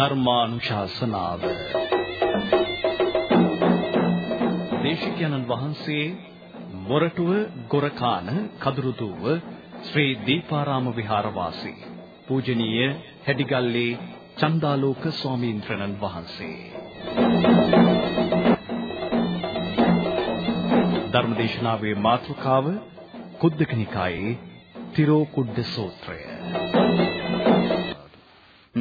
ධර්මානුශාසනාව. දේශිකයන්න් වහන්සේ මොරටුව ගොරකාන කදුරුදුව ශ්‍රී දීපාරාම විහාරවාසී පූජනීය හැඩිගල්ලේ චන්දාලෝක ස්වාමීන් වහන්සේ. ධර්මදේශනාවේ මාතෘකාව කුද්දක නිකායේ තිරෝ කුඩ්ඩ සූත්‍රය.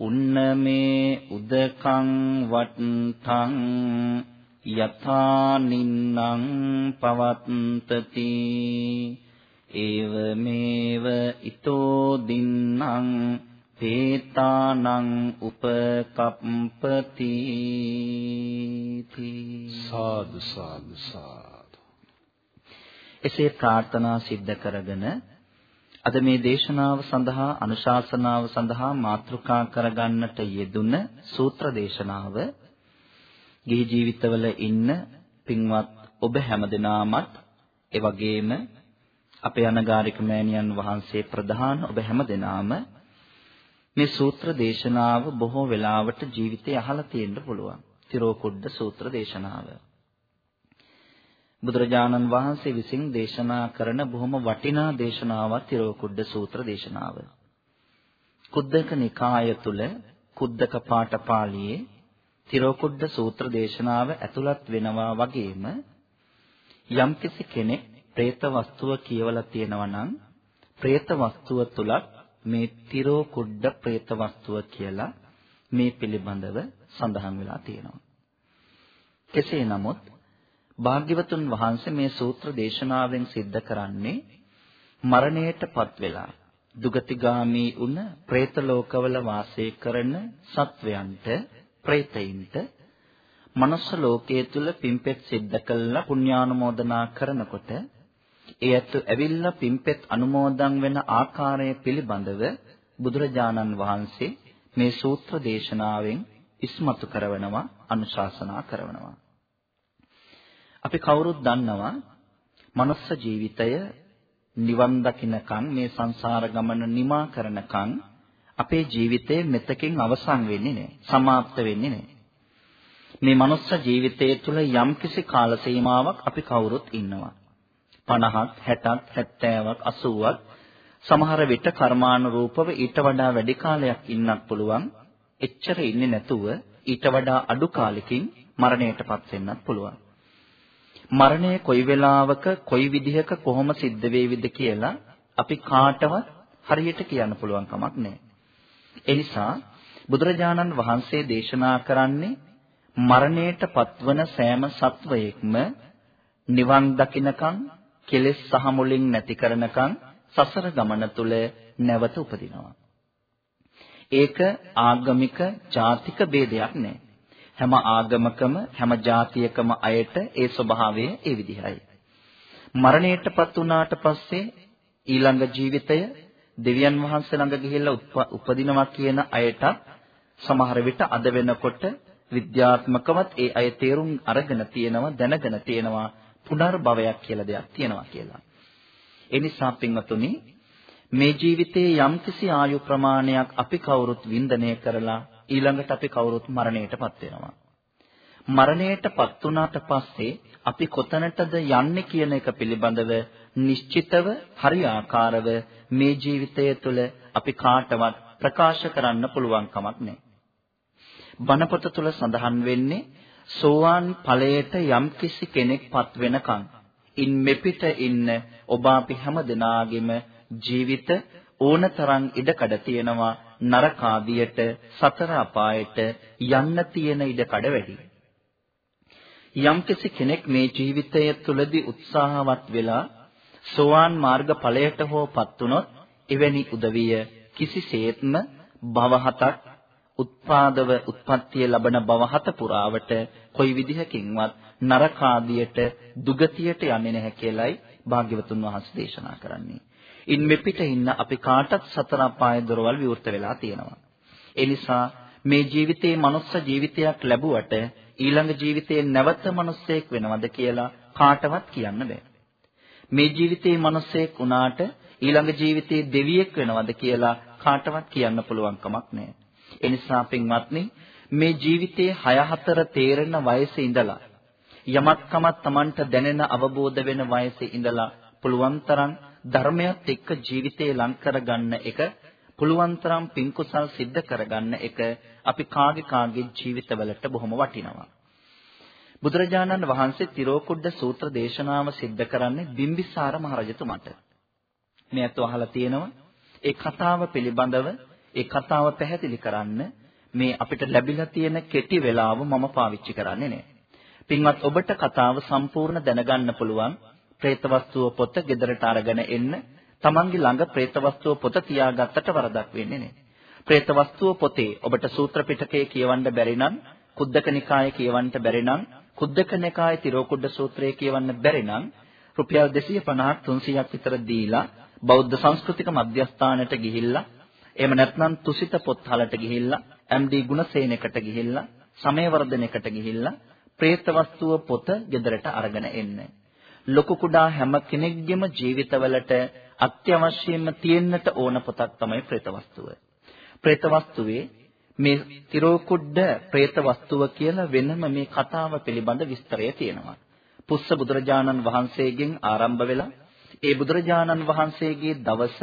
උන්නමේ උදකං වට්ටං යථා නින්නං පවත්තති ඒව මේව ඊතෝ දින්නං පේතානං උපකප්පති සාදු සාදු සාදු. එසේ ප්‍රාර්ථනා සිද්ධ කරගෙන අද මේ දේශනාව සඳහා අනුශාසනාව සඳහා මාතෘකා කරගන්නට යෙදුන සූත්‍ර දේශනාව ගිහි ජීවිතවල ඉන්න පින්වත් ඔබ හැමදෙනාමත් ඒ වගේම අපේ අනගාരിക මෑණියන් වහන්සේ ප්‍රධාන ඔබ හැමදෙනාම මේ සූත්‍ර දේශනාව බොහෝ වෙලාවට ජීවිතේ අහලා තියෙන්න පුළුවන්. තිරෝකුඩ්ඩ සූත්‍ර දේශනාව. බුදුරජාණන් වහන්සේ විසින් දේශනා කරන බොහොම වටිනා දේශනාවක් තිරෝකුඩ්ඩ සූත්‍ර දේශනාව. කුද්දක නිකාය තුල කුද්දක පාඨපාළියේ තිරෝකුඩ්ඩ සූත්‍ර දේශනාව ඇතුළත් වෙනවා වගේම යම්කිසි කෙනෙක් പ്രേත වස්තුව කියවලා තියෙනවා නම් പ്രേත වස්තුව තුලත් මේ තිරෝකුඩ්ඩ പ്രേත වස්තුව කියලා මේ පිළිබඳව සඳහන් වෙලා තියෙනවා. කෙසේ නමුත් භාග්‍යවතුන් වහන්සේ මේ සූත්‍ර දේශනාවෙන් सिद्ध කරන්නේ මරණයටපත් වෙලා දුගතිගාමි වුණ പ്രേත ලෝකවල වාසය කරන සත්වයන්ට പ്രേතයින්ට මනුස්ස ලෝකයේ තුල පිම්පෙත් සිද්ධ කළා පුණ්‍යානුමෝදනා කරනකොට ඒ ඇත්ත ඇවිල්ලා පිම්පෙත් අනුමෝදන් වෙන ආකාරය පිළිබඳව බුදුරජාණන් වහන්සේ මේ සූත්‍ර දේශනාවෙන් ඉස්මතු කරනවා අනුශාසනා කරනවා. අපි කවුරුත් දන්නවා මනුස්ස ජීවිතය නිවන් දකින්නකන් මේ සංසාර ගමන නිමා කරනකන් අපේ ජීවිතේ මෙතකින් අවසන් වෙන්නේ නැහැ. සමාප්ත වෙන්නේ නැහැ. මේ මනුස්ස ජීවිතය තුළ යම්කිසි කාල සීමාවක් අපි කවුරුත් ඉන්නවා. 50ක් 60ක් 70ක් 80ක් සමහර විට කර්මානුරූපව ඊට වඩා වැඩි කාලයක් ඉන්නත් පුළුවන්. එච්චර ඉන්නේ නැතුව ඊට වඩා අඩු කාලෙකින් මරණයටපත් වෙන්නත් පුළුවන්. මරණය කොයි වෙලාවක කොයි විදිහක කොහොම සිද්ධ වේවිද කියලා අපි කාටවත් හරියට කියන්න පුළුවන් කමක් නැහැ. ඒ නිසා බුදුරජාණන් වහන්සේ දේශනා කරන්නේ මරණයට පත්වන සෑම සත්වයෙක්ම නිවන් දකින්නකම් කෙලෙස් සහ මුලින් නැති කරනකම් සසර ගමන තුල නැවත උපදිනවා. ඒක ආගමික ජාතික ભેදයක් නෑ. හැම ආගමකම හැම ජාතියකම අයට ඒ ස්වභාවය ඒ විදිහයි. මරණයටපත් වුණාට පස්සේ ඊළඟ ජීවිතය දෙවියන් වහන්සේ ළඟ ගිහිල්ලා උපදිනවා කියන අයට සමහර විට අද වෙනකොට විද්‍යාත්මකවත් ඒ අය තේරුම් අරගෙන තියෙනවා දැනගෙන තියෙනවා පුනර්භවයක් කියලා දෙයක් තියෙනවා කියලා. ඒ නිසා පින්වතුනි මේ ජීවිතයේ යම්කිසි ආයු ප්‍රමාණයක් අපි කවුරුත් වින්දනය කරලා ඊළඟට අපි කවුරුත් මරණයටපත් වෙනවා. මරණයටපත් වුණාට පස්සේ අපි කොතැනටද යන්නේ කියන එක පිළිබඳව නිශ්චිතව හරියාකාරව මේ ජීවිතය තුළ අපි කාටවත් ප්‍රකාශ කරන්න පුළුවන් කමක් නැහැ. බණපොත තුළ සඳහන් වෙන්නේ සෝවාන් ඵලයට යම්කිසි කෙනෙක්පත් වෙනකන් ඉන් මෙපිට ඉන්න ඔබ අපි හැම දෙනාගේම ජීවිත ඕනතරම් ඉඩකඩ තියෙනවා නරකාදියට සතර අපායට යන්න තියෙන ඉඩකඩ වැඩි. යම්කිසි කෙනෙක් මේ ජීවිතය තුළදී උත්සාහවත් වෙලා සෝවාන් මාර්ග ඵලයට හෝපත් වුනොත් එවැනි උදවිය කිසිසේත්ම භව හතක් උත්පාදව උත්පත්තිය ලබන බව හත පුරාවට කොයි විදිහකින්වත් නරක ආදියට දුගතියට යන්නේ නැහැ කියලයි භාග්‍යවතුන් වහන්සේ දේශනා කරන්නේ. ඉන් මෙපිට ඉන්න අපි කාටත් සතර අපායේ දොරවල් විවෘත වෙලා තියෙනවා. ඒ නිසා මේ ජීවිතේ මනුස්ස ජීවිතයක් ලැබුවට ඊළඟ ජීවිතේ නැවත මිනිස්සෙක් වෙනවද කියලා කාටවත් කියන්න බෑ. මේ ජීවිතේ මිනිස්සෙක් වුණාට ඊළඟ ජීවිතේ දෙවියෙක් වෙනවද කියලා කාටවත් කියන්න පුළුවන් කමක් නැහැ. ඒ නිසා පින්වත්නි මේ ජීවිතයේ 6 4 තේරෙන වයසේ ඉඳලා යමක් කමක් Tamanට දැනෙන අවබෝධ වෙන වයසේ ඉඳලා පුළුවන් තරම් ධර්මයත් එක්ක ජීවිතේ ලං කරගන්න එක පුළුවන් තරම් පින්කුසල් සිද්ධ කරගන්න එක අපි කාගේ කාගේ ජීවිතවලට බොහොම වටිනවා. බුදුරජාණන් වහන්සේ තිරෝකුඩ්ඩ සූත්‍ර දේශනාව සිද්ධ කරන්නේ බිම්බිසාර මහරජතුමාට. මේ අතව අහලා තියෙනවා ඒ කතාව පිළිබඳව ඒ කතාව පැහැදිලි කරන්න මේ අපිට ලැබිලා තියෙන කෙටි වෙලාව මම පාවිච්චි කරන්නේ නෑ. පින්වත් ඔබට කතාව සම්පූර්ණ දැනගන්න පුළුවන් പ്രേත වස්තුව පොත ගෙදරට අරගෙන එන්න තමන්ගේ ළඟ പ്രേත වස්තුව පොත තියාගත්තට වරදක් වෙන්නේ නැහැ. പ്രേත වස්තුව පොතේ ඔබට සූත්‍ර පිටකය කියවන්න බැරි නම් කුද්දක නිකාය කියවන්න බැරි නම් කුද්දක නිකාය තිරෝකුඩ සූත්‍රය කියවන්න බැරි නම් රුපියල් 250ක් 300ක් විතර දීලා බෞද්ධ සංස්කෘතික මධ්‍යස්ථානයට ගිහිල්ලා එහෙම නැත්නම් තුසිත පොත්හලට ගිහිල්ලා MD ගුණසේනකට ගිහිල්ලා සමයවර්ධනයකට ගිහිල්ලා പ്രേත වස්තුව පොත ගෙදරට අරගෙන එන්නේ ලොකු කුඩා හැම කෙනෙක්ගේම ජීවිතවලට අත්‍යවශ්‍යම තියෙන්නට ඕන පොතක් තමයි പ്രേත වස්තුව. പ്രേත වස්තුවේ මේ තිරෝකුඩ්ඩ പ്രേත වස්තුව කියලා වෙනම මේ කතාව පිළිබඳ විස්තරය තියෙනවා. පුස්ස බුදුරජාණන් වහන්සේගෙන් ආරම්භ වෙලා ඒ බුදුරජාණන් වහන්සේගේ දවස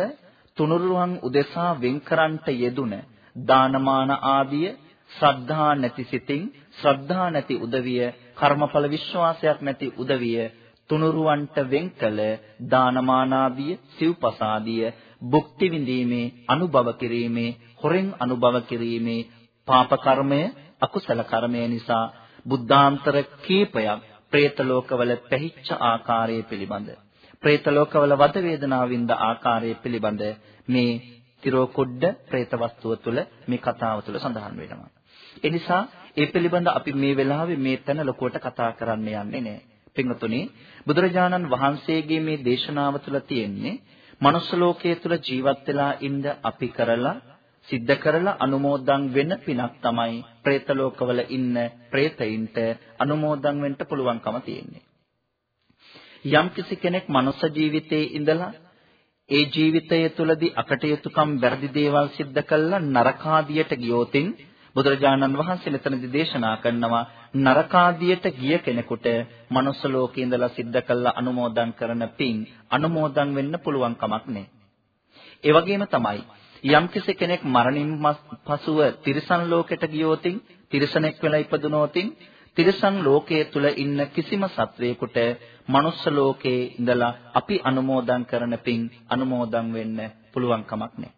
තුනුරුවන් උදෙසා වෙන්කරන්ට යෙදුන දානමාන ආදිය ශ්‍රද්ධා නැති සිතින් ශ්‍රද්ධා නැති උදවිය කර්මඵල විශ්වාසයක් නැති උදවිය තුනුරුවන්ට වෙන් කළ දානමානාදිය සිව්පසාදිය භුක්ති විඳීමේ අනුභව කිරීමේ හොරෙන් අනුභව කිරීමේ පාප කර්මය අකුසල කර්මය නිසා බුද්ධාන්තර කීපයක් പ്രേත ලෝකවල පැහිච්ච ආකාරය පිළිබඳ പ്രേත ලෝකවල වද වේදනාවින්ද ආකාරය පිළිබඳ මේ තිරෝකොඩ්ඩ പ്രേත වස්තුව තුළ මේ කතාව තුළ සඳහන් වෙනවා. ඒ නිසා ඒ පිළිබඳ අපි මේ වෙලාවේ මේ තැන ලොකුවට කතා කරන්න යන්නේ නැහැ. පින්වතුනි බුදුරජාණන් වහන්සේගේ මේ දේශනාව තුළ තියෙන්නේ මනුස්ස ලෝකයේ තුල ජීවත් වෙලා ඉඳ අපි කරලා සිද්ධ කරලා අනුමෝදන් වෙන පිනක් තමයි പ്രേත ලෝකවල ඉන්න പ്രേතයින්ට අනුමෝදන් වෙන්න පුළුවන්කම තියෙන්නේ. යම්කිසි කෙනෙක් මනුස්ස ජීවිතයේ ඉඳලා ඒ ජීවිතය තුළදී අකටයුතුකම් වැරදි දේවල් සිද්ධ කළා නරකාදියට ගියොතින් බුදුරජාණන් වහන්සේ මෙතනදී දේශනා කරනවා නරකාදියට ගිය කෙනෙකුට මනුස්ස ලෝකේ ඉඳලා සිද්ධ කළා අනුමෝදන් කරන පින් අනුමෝදන් වෙන්න පුළුවන් කමක් නැහැ. ඒ වගේම තමයි යම්කිසි කෙනෙක් මරණින් පසුව තිරිසන් ලෝකෙට ගියොතින් තිරිසනෙක් වෙලා ඉපදුනොතින් තිරිසන් ලෝකයේ තුල ඉන්න කිසිම සත්වයකට මනුස්ස ලෝකයේ ඉඳලා අපි අනුමෝදන් කරන පින් අනුමෝදන් වෙන්න පුළුවන් කමක් නැහැ.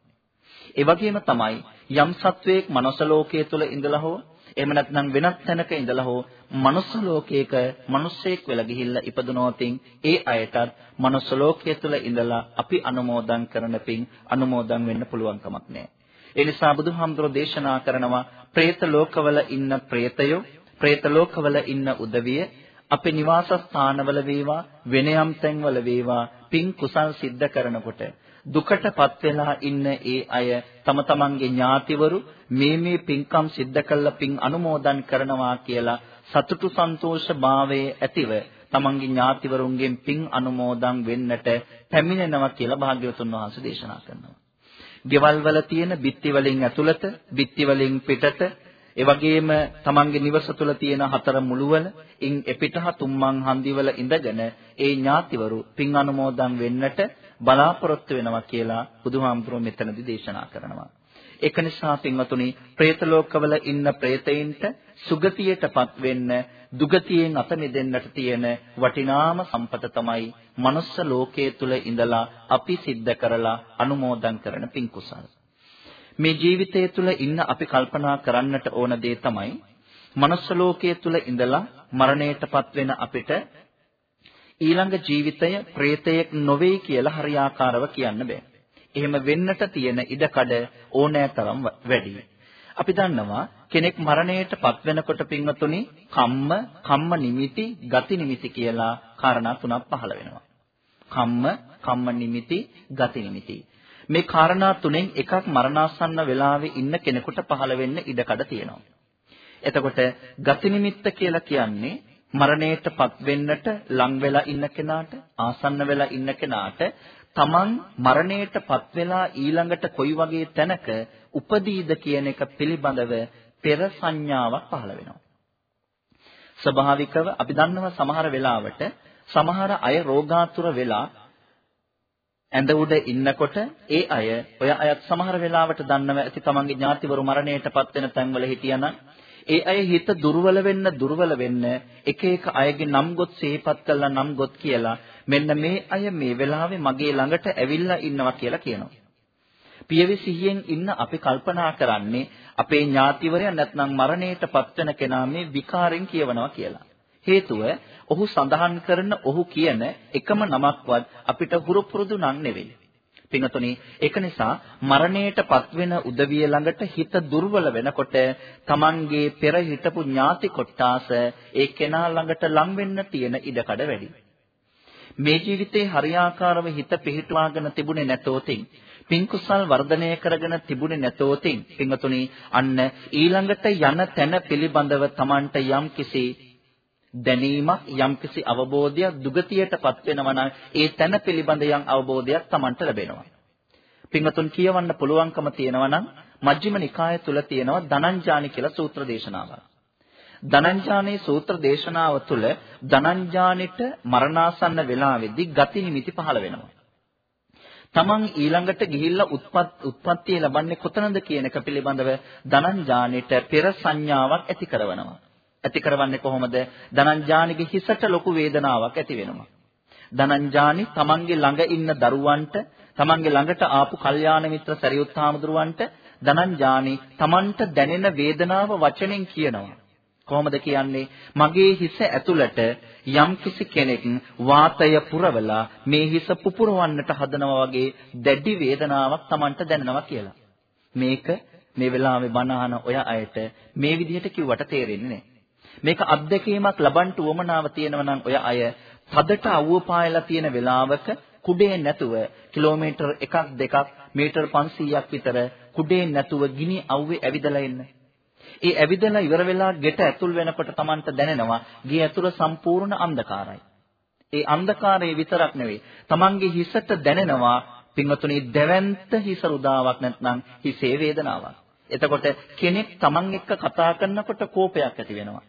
ඒ වගේම තමයි යම් සත්වයක මනස ලෝකයේ තුල ඉඳලා හෝ එහෙම නැත්නම් වෙනත් තැනක ඉඳලා හෝ මනුස්ස ලෝකයක මිනිස්සෙක් වෙලා ගිහිල්ලා ඉපදුනෝතින් ඒ අයටත් මනුස්ස ලෝකයේ තුල ඉඳලා අපි අනුමෝදන් කරන පින් අනුමෝදන් වෙන්න පුළුවන් කමක් නැහැ. ඒ නිසා බුදුහාමුදුරෝ දේශනා කරනවා പ്രേත ලෝකවල ඉන්න പ്രേතයෝ പ്രേත ලෝකවල ඉන්න උදවිය අපේ නිවාස ස්ථානවල වේවා වෙන යම් තැන්වල වේවා පින් කුසල් සිද්ධ කරනකොට දුකටපත් වෙලා ඉන්න ඒ අය තම තමන්ගේ ඥාතිවරු මේ මේ පින්කම් සිද්ධ කළා පින් අනුමෝදන් කරනවා කියලා සතුටු සන්තෝෂ භාවයේ ඇතිව තමන්ගේ ඥාතිවරුන්ගෙන් පින් අනුමෝදන් වෙන්නට පැමිණෙනවා කියලා භාග්‍යවතුන් වහන්සේ දේශනා කරනවා. ගෙවල් වල තියෙන බිත්ති වලින් ඇතුළත, බිත්ති වලින් පිටත ඒ වගේම තමන්ගේ නිවස තුළ තියෙන හතර මුළුවල ඉන් එපිටහ තුම්මන් හන්දිවල ඉඳගෙන ඒ ඥාතිවරු පින් අනුමෝදන් වෙන්නට බලාපොරොත්තු වෙනවා කියලා බුදුහාමුදුරුවෝ මෙතනදී දේශනා කරනවා. ඒක නිසා පින්වතුනි, പ്രേත ලෝකවල ඉන්න പ്രേතයින්ට සුගතියටපත් වෙන්න, දුගතියෙන් අත මෙදෙන්නට තියෙන වටිනාම සම්පත තමයි manuss ලෝකයේ තුල ඉඳලා අපි සිද්ධ කරලා අනුමෝදන් කරන පින් කුසල්. මේ ජීවිතය තුල ඉන්න අපි කල්පනා කරන්නට ඕන දේ තමයි manuss ලෝකයේ තුල ඉඳලා මරණයටපත් වෙන අපිට ඊළඟ ජීවිතය ප්‍රේතයෙක් නොවේ කියලා හරියාකාරව කියන්න බෑ. එහෙම වෙන්නට තියෙන ඉඩකඩ ඕනෑතරම් වැඩි. අපි දන්නවා කෙනෙක් මරණයට පත් වෙනකොට පින්වතුනි කම්ම, කම්ම නිමිති, ගති නිමිති කියලා කාරණා තුනක් පහළ වෙනවා. කම්ම, කම්ම නිමිති, ගති නිමිති. මේ කාරණා තුනෙන් එකක් මරණාසන්න වෙලාවේ ඉන්න කෙනෙකුට පහළ වෙන්න ඉඩකඩ තියෙනවා. එතකොට ගති නිමිත්ත කියලා කියන්නේ මරණයටපත් වෙන්නට ලං වෙලා ඉන්න කෙනාට ආසන්න වෙලා ඉන්න කෙනාට තමන් මරණයටපත් වෙලා ඊළඟට කොයි වගේ තැනක උපදීද කියන එක පිළිබඳව පෙර සංඥාවක් පහළ වෙනවා. ස්වභාවිකව අපි දන්නවා සමහර වෙලාවට සමහර අය රෝගාතුර වෙලා ඇඳ උඩ ඉන්නකොට ඒ අය ඔය අයත් සමහර වෙලාවට දන්නව ඇති තමන්ගේ ඥාතිවරු මරණයටපත් වෙන තැන්වල හිටියනම් ඒ අය හිත දුර්වල වෙන්න දුර්වල වෙන්න එක එක අයගේ නම් ගොත් සිහිපත් කළා නම් ගොත් කියලා මෙන්න මේ අය මේ වෙලාවේ මගේ ළඟට ඇවිල්ලා ඉන්නවා කියලා කියනවා. පියවි සිහියෙන් ඉන්න අපි කල්පනා කරන්නේ අපේ ඥාතිවරයා නැත්නම් මරණයටපත් වෙන කෙනා මේ විකාරෙන් කියවනවා කියලා. හේතුව ඔහු සඳහන් කරන ඔහු කියන එකම නමක්වත් අපිට හුරු පුරුදු නම් නෙවෙයි. පින්වතුනි ඒක නිසා මරණයටපත් වෙන උදවිය ළඟට හිත දුර්වල වෙනකොට Tamanගේ පෙර හිටපු ඥාති කොටාස ඒ කෙනා ළඟට ලං වෙන්න තියෙන ඉඩකඩ වැඩි. මේ ජීවිතේ හරියාකාරව හිත පිහිටවාගෙන තිබුණේ නැතෝතින් පින්කුසල් වර්ධනය කරගෙන තිබුණේ නැතෝතින් පින්වතුනි අන්න ඊළඟට යන තැන පිළිබඳව Tamanට යම්කිසි දැනීමක් යම්කිසි අවබෝධයක් දුගතියටපත් වෙනවා නම් ඒ තැන පිළිබඳ යම් අවබෝධයක් Tamanට ලැබෙනවා. පින්වතුන් කියවන්න පුළුවන්කම තියෙනවා නම් මජ්ක්‍ධිම නිකාය තුල තියෙනවා ධනංජානි කියලා සූත්‍ර දේශනාවක්. ධනංජානේ සූත්‍ර දේශනාව තුළ ධනංජානෙට මරණාසන්න වෙලාවේදී ගති නිමිති පහළ වෙනවා. තමන් ඊළඟට ගිහිල්ලා උත්පත් උත්පත්තිය ලබන්නේ කොතනද කියන එක පිළිබඳව ධනංජානෙට පෙර සංඥාවක් ඇති කරනවා. ඇති කරවන්නේ කොහොමද? ධනංජානිගේ හිසට ලොකු වේදනාවක් ඇති වෙනවා. ධනංජානි තමන්ගේ ළඟ ඉන්න දරුවන්ට තමන්ගේ ළඟට ආපු කල්යාණ මිත්‍ර සරියුත් හාමුදුරුවන්ට ධනංජානි තමන්ට දැනෙන වේදනාව වචනෙන් කියනවා. කොහොමද කියන්නේ මගේ හිස ඇතුළට යම් කිසි කෙනෙක් වාතය පුරවලා මේ හිස පුපුරවන්නට හදනවා වගේ දැඩි වේදනාවක් Tamanට දැනෙනවා කියලා. මේක මේ වෙලාවේ බණ ඔය අයට මේ විදිහට කිව්වට තේරෙන්නේ නැහැ. මේක අත්දැකීමක් ලබන්න උවමනාව තියෙනවා නම් ඔය අය තදට අවුව පායලා තියෙන වෙලාවක කුඩේ නැතුව කිලෝමීටර් 1ක් 2ක් මීටර් 500ක් විතර කුඩේ නැතුව ගිනි අවුවේ ඇවිදලා එන්න. ඒ ඇවිදලා ඉවර වෙලා ගෙට ඇතුල් වෙනකොට Tamanට දැනෙනවා ගේ ඇතුළ සම්පූර්ණ අන්ධකාරයි. ඒ අන්ධකාරය විතරක් නෙවෙයි Tamanගේ හිසට දැනෙනවා පින්වතුනි දැවැන්ත හිස රුදාවක් නැත්නම් හිසේ වේදනාවක්. එතකොට කෙනෙක් Taman එක්ක කතා කරනකොට කෝපයක් ඇති වෙනවා.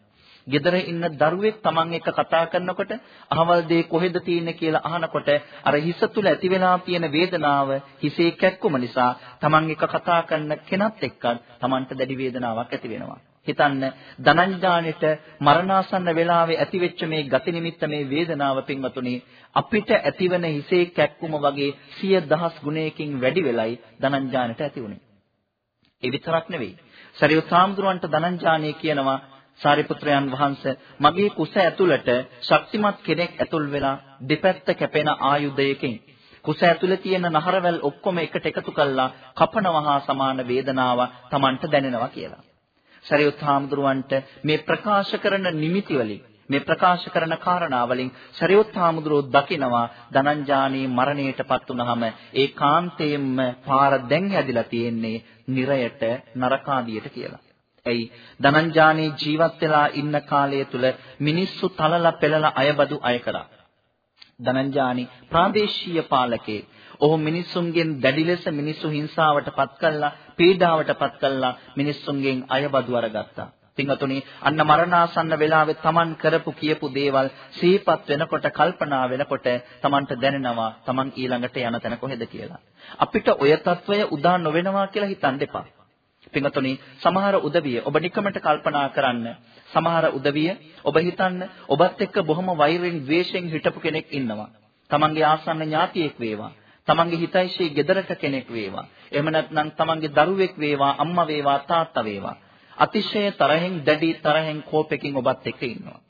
ගෙදර ඉන්න දරුවෙක් Taman එක්ක කතා කරනකොට අහවල් දේ කොහෙද තියෙන්නේ කියලා අහනකොට අර හිස තුල ඇති වෙනා තියෙන වේදනාව හිසේ කැක්කුම නිසා Taman එක්ක කතා කරන කෙනත් එක්ක Tamanට දැඩි වේදනාවක් ඇති වෙනවා. හිතන්න ධනංජානෙට මරණාසන්න වෙලාවේ ඇතිවෙච්ච මේ ගති නිමිත්ත මේ වේදනාව පින්වතුනි අපිට ඇතිවන හිසේ කැක්කුම වගේ සිය දහස් ගුණයකින් වැඩි වෙලයි ධනංජානෙට ඇති වුනේ. ඒ විතරක් නෙවෙයි. සරියුත් සාමුදුරන්ට ධනංජානේ කියනවා සාරිපුත්‍රයන් වහන්සේ මගේ කුස ඇතුළට ශක්තිමත් කෙනෙක් ඇතුල් වෙලා දෙපැත්ත කැපෙන ආයුධයකින් කුස ඇතුලේ තියෙන නහරවැල් ඔක්කොම එකට එකතු කළා කපනවා සමාන වේදනාව Tamanට දැනෙනවා කියලා. සරියුත් හාමුදුරුවන්ට මේ ප්‍රකාශ කරන නිමිති වලින් මේ ප්‍රකාශ කරන කාරණා වලින් සරියුත් හාමුදුරුවෝ දකිනවා ධනංජානී මරණයටපත් වුනහම ඒ කාන්තේම්ම පාර දැන් හැදිලා තියෙන්නේ නිරයට නරකාදියට කියලා. ඇයි දනංජානේ ජීවත් වෙලා ඉන්න කාලය තුල මිනිස්සු තලලා පෙළලා අයබදු අය කරා. දනංජානි ප්‍රාදේශීය පාලකේ ඔහු මිනිසුන්ගෙන් දැඩි ලෙස මිනිස්සු හිංසාවට පත් කළා, පීඩාවට පත් කළා, මිනිස්සුන්ගෙන් අයබදු අරගත්තා. පින්වතුනි, අන්න මරණාසන්න වෙලාවේ Taman කරපු කියපු දේවල් සිහිපත් වෙනකොට කල්පනා වෙනකොට Tamanට දැනෙනවා Taman ඊළඟට යන තැන කොහෙද කියලා. අපිට ඔය తত্ত্বය උදා නොවෙනවා කියලා හිතන්න එපා. පින්වතුනි සමහර උදවිය ඔබ නිකමට කල්පනා කරන්න. සමහර උදවිය ඔබ හිතන්න ඔබත් එක්ක බොහොම වෛරයෙන් ද්වේෂයෙන් හිටපු කෙනෙක් ඉන්නවා. තමන්ගේ ආසන්න ඥාතියෙක් වේවා. තමන්ගේ හිතයිෂී ගෙදරක කෙනෙක් වේවා. එහෙම නැත්නම් තමන්ගේ දරුවෙක් වේවා අම්මා වේවා තාත්තා වේවා. අතිශය තරහෙන් දැඩි තරහෙන් කෝපෙකින් ඔබත් එක්ක ඉන්නවා.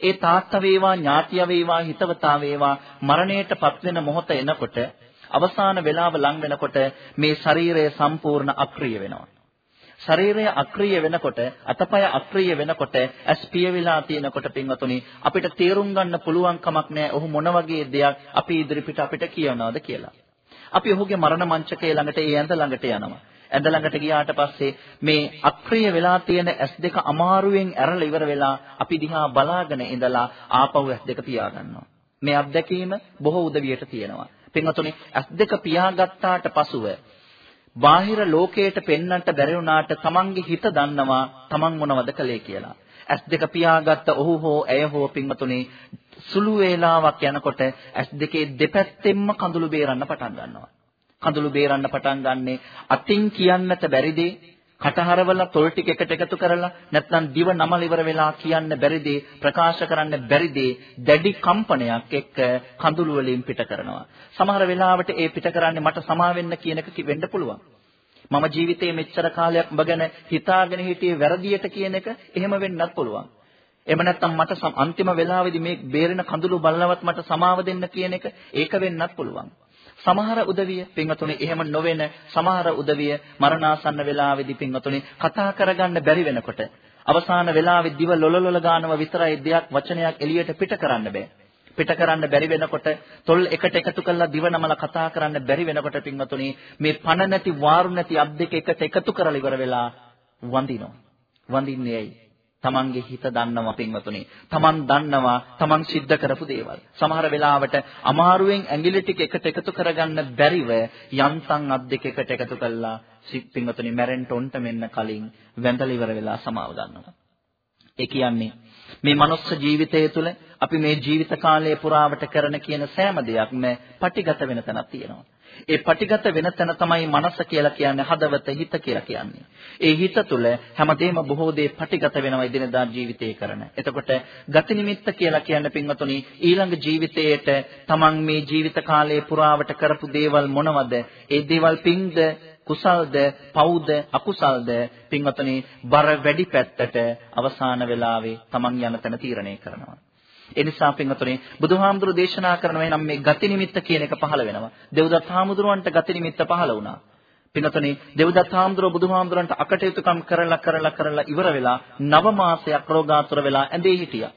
ඒ තාත්තා වේවා ඥාතියා වේවා හිතවතා වේවා මරණයටපත් වෙන මොහොත එනකොට අවසාන වේලාව ලං වෙනකොට මේ ශරීරය සම්පූර්ණ අක්‍රිය වෙනවා. ශරීරය අක්‍රීය වෙනකොට අතපය අක්‍රීය වෙනකොට ඇස් පියවිලා තියෙනකොට පින්වතුනි අපිට තේරුම් ගන්න පුළුවන් කමක් නැහැ ඔහු මොන වගේ දෙයක් අපි ඉදිරිපිට අපිට කියනවාද කියලා. අපි ඔහුගේ මරණ මංචකයේ ළඟට ඒ ඇඳ ළඟට යනවා. ඇඳ ළඟට ගියාට පස්සේ මේ අක්‍රීය වෙලා තියෙන ඇස් දෙක අමාරුවෙන් ඇරලා ඉවර වෙලා අපි දිහා බලාගෙන ඉඳලා ආපහු ඇස් දෙක පියාගන්නවා. මේ අත්දැකීම බොහෝ උදවියට තියෙනවා. පින්වතුනි ඇස් දෙක පියාගත්තාට පසුව බාහිර ලෝකයට පෙන්වන්නට බැරි වුණාට තමන්ගේ හිත දන්නවා තමන් මොනවද කළේ කියලා. ඇස් දෙක පියාගත්ත ඔහු හෝ ඇය හෝ පින්වතුනි සුළු වේලාවක් යනකොට ඇස් දෙකේ දෙපැත්තෙන්ම කඳුළු බේරන්න පටන් ගන්නවා. කඳුළු බේරන්න පටන් ගන්නෙ අතින් කියන්නට බැරි දේ කටහරවල තොල් ටික එකට එකතු කරලා නැත්නම් දිව නමල ඉවර වෙලා කියන්න බැරි දේ ප්‍රකාශ කරන්න බැරි දේ දැඩි කම්පනයක් එක්ක කඳුළු වලින් පිට කරනවා. සමහර වෙලාවට ඒ පිට කරන්නේ මට සමා වෙන්න කියන එක වෙන්න පුළුවන්. මම ජීවිතේ මෙච්චර කාලයක් ඔබ ගැන හිතාගෙන හිටියේ වැරදියට කියන එක එහෙම වෙන්නත් පුළුවන්. එහෙම නැත්නම් මට අන්තිම වෙලාවේදී මේ බේරෙන කඳුළු බලලවත් මට සමාව දෙන්න කියන එක ඒක වෙන්නත් පුළුවන්. සමහර උදවිය පින්වතුනි එහෙම නොවන සමහර උදවිය මරණාසන්න වෙලාවේදී පින්වතුනි කතා කරගන්න බැරි වෙනකොට අවසාන වෙලාවේ දිව ලොලලොල ගන්නව විතරයි දෙයක් වචනයක් එළියට පිට කරන්න බෑ. පිට කරන්න බැරි වෙනකොට තොල් එකට එකතු කරලා දිව නමල කතා කරන්න බැරි වෙනකොට පින්වතුනි මේ පණ නැති වාරු නැති අබ් දෙක එකට එකතු කරලා ඉවර වෙලා වඳිනවා. වඳින්නේ ඇයි? තමන්ගේ හිත දන්නවා පින්වතුනි. තමන් දන්නවා තමන් සිද්ධ කරපු දේවල්. සමහර වෙලාවට අමාරුවෙන් ඇඟිලි ටික එකට එකතු කරගන්න බැරිව යන්තම් අත් දෙක එකට එකතු කළා පින්වතුනි මැරෙන්න උන්ට මෙන්න කලින් වැඳලා ඉවර වෙලා සමාව ගන්නවා. ඒ කියන්නේ මේ මනුස්ස ජීවිතය තුළ අපි මේ ජීවිත කාලය පුරාවට කරන කියන සෑම දෙයක්ම පටිගත වෙන තැනක් තියෙනවා. ඒ පටිගත වෙන තැන තමයි මනස කියලා කියන්නේ හදවත හිත කියලා කියන්නේ. ඒ හිත තුළ හැමදේම බොහෝ දේ පටිගත වෙනවා එදිනදා ජීවිතේ කරන. එතකොට ගති නිමිත්ත කියලා කියන්නේ පින්වතුනි ඊළඟ ජීවිතයේට තමන් මේ ජීවිත කාලයේ පුරාවට කරපු දේවල් මොනවද? ඒ දේවල් පින්ද කුසල්ද පව්ද අකුසල්ද පින්වතුනි බර වැඩි පැත්තට අවසාන වෙලාවේ තමන් යන තැන තීරණය කරනවා. ඒ නිසා පින්වතුනි බුදුහාමුදුරු දේශනා කරනවා නම් මේ ගති නිමිත්ත කියන එක පහළ වෙනවා. දෙව්දත් හාමුදුරුවන්ට ගති නිමිත්ත පහළ වුණා. පින්වතුනි දෙව්දත් හාමුදුරුව බුදුහාමුදුරන්ට අකටයුතුකම් කරලා කරලා කරලා ඉවර වෙලා නව මාසයක් රෝගාතුර වෙලා ඇඳේ හිටියා.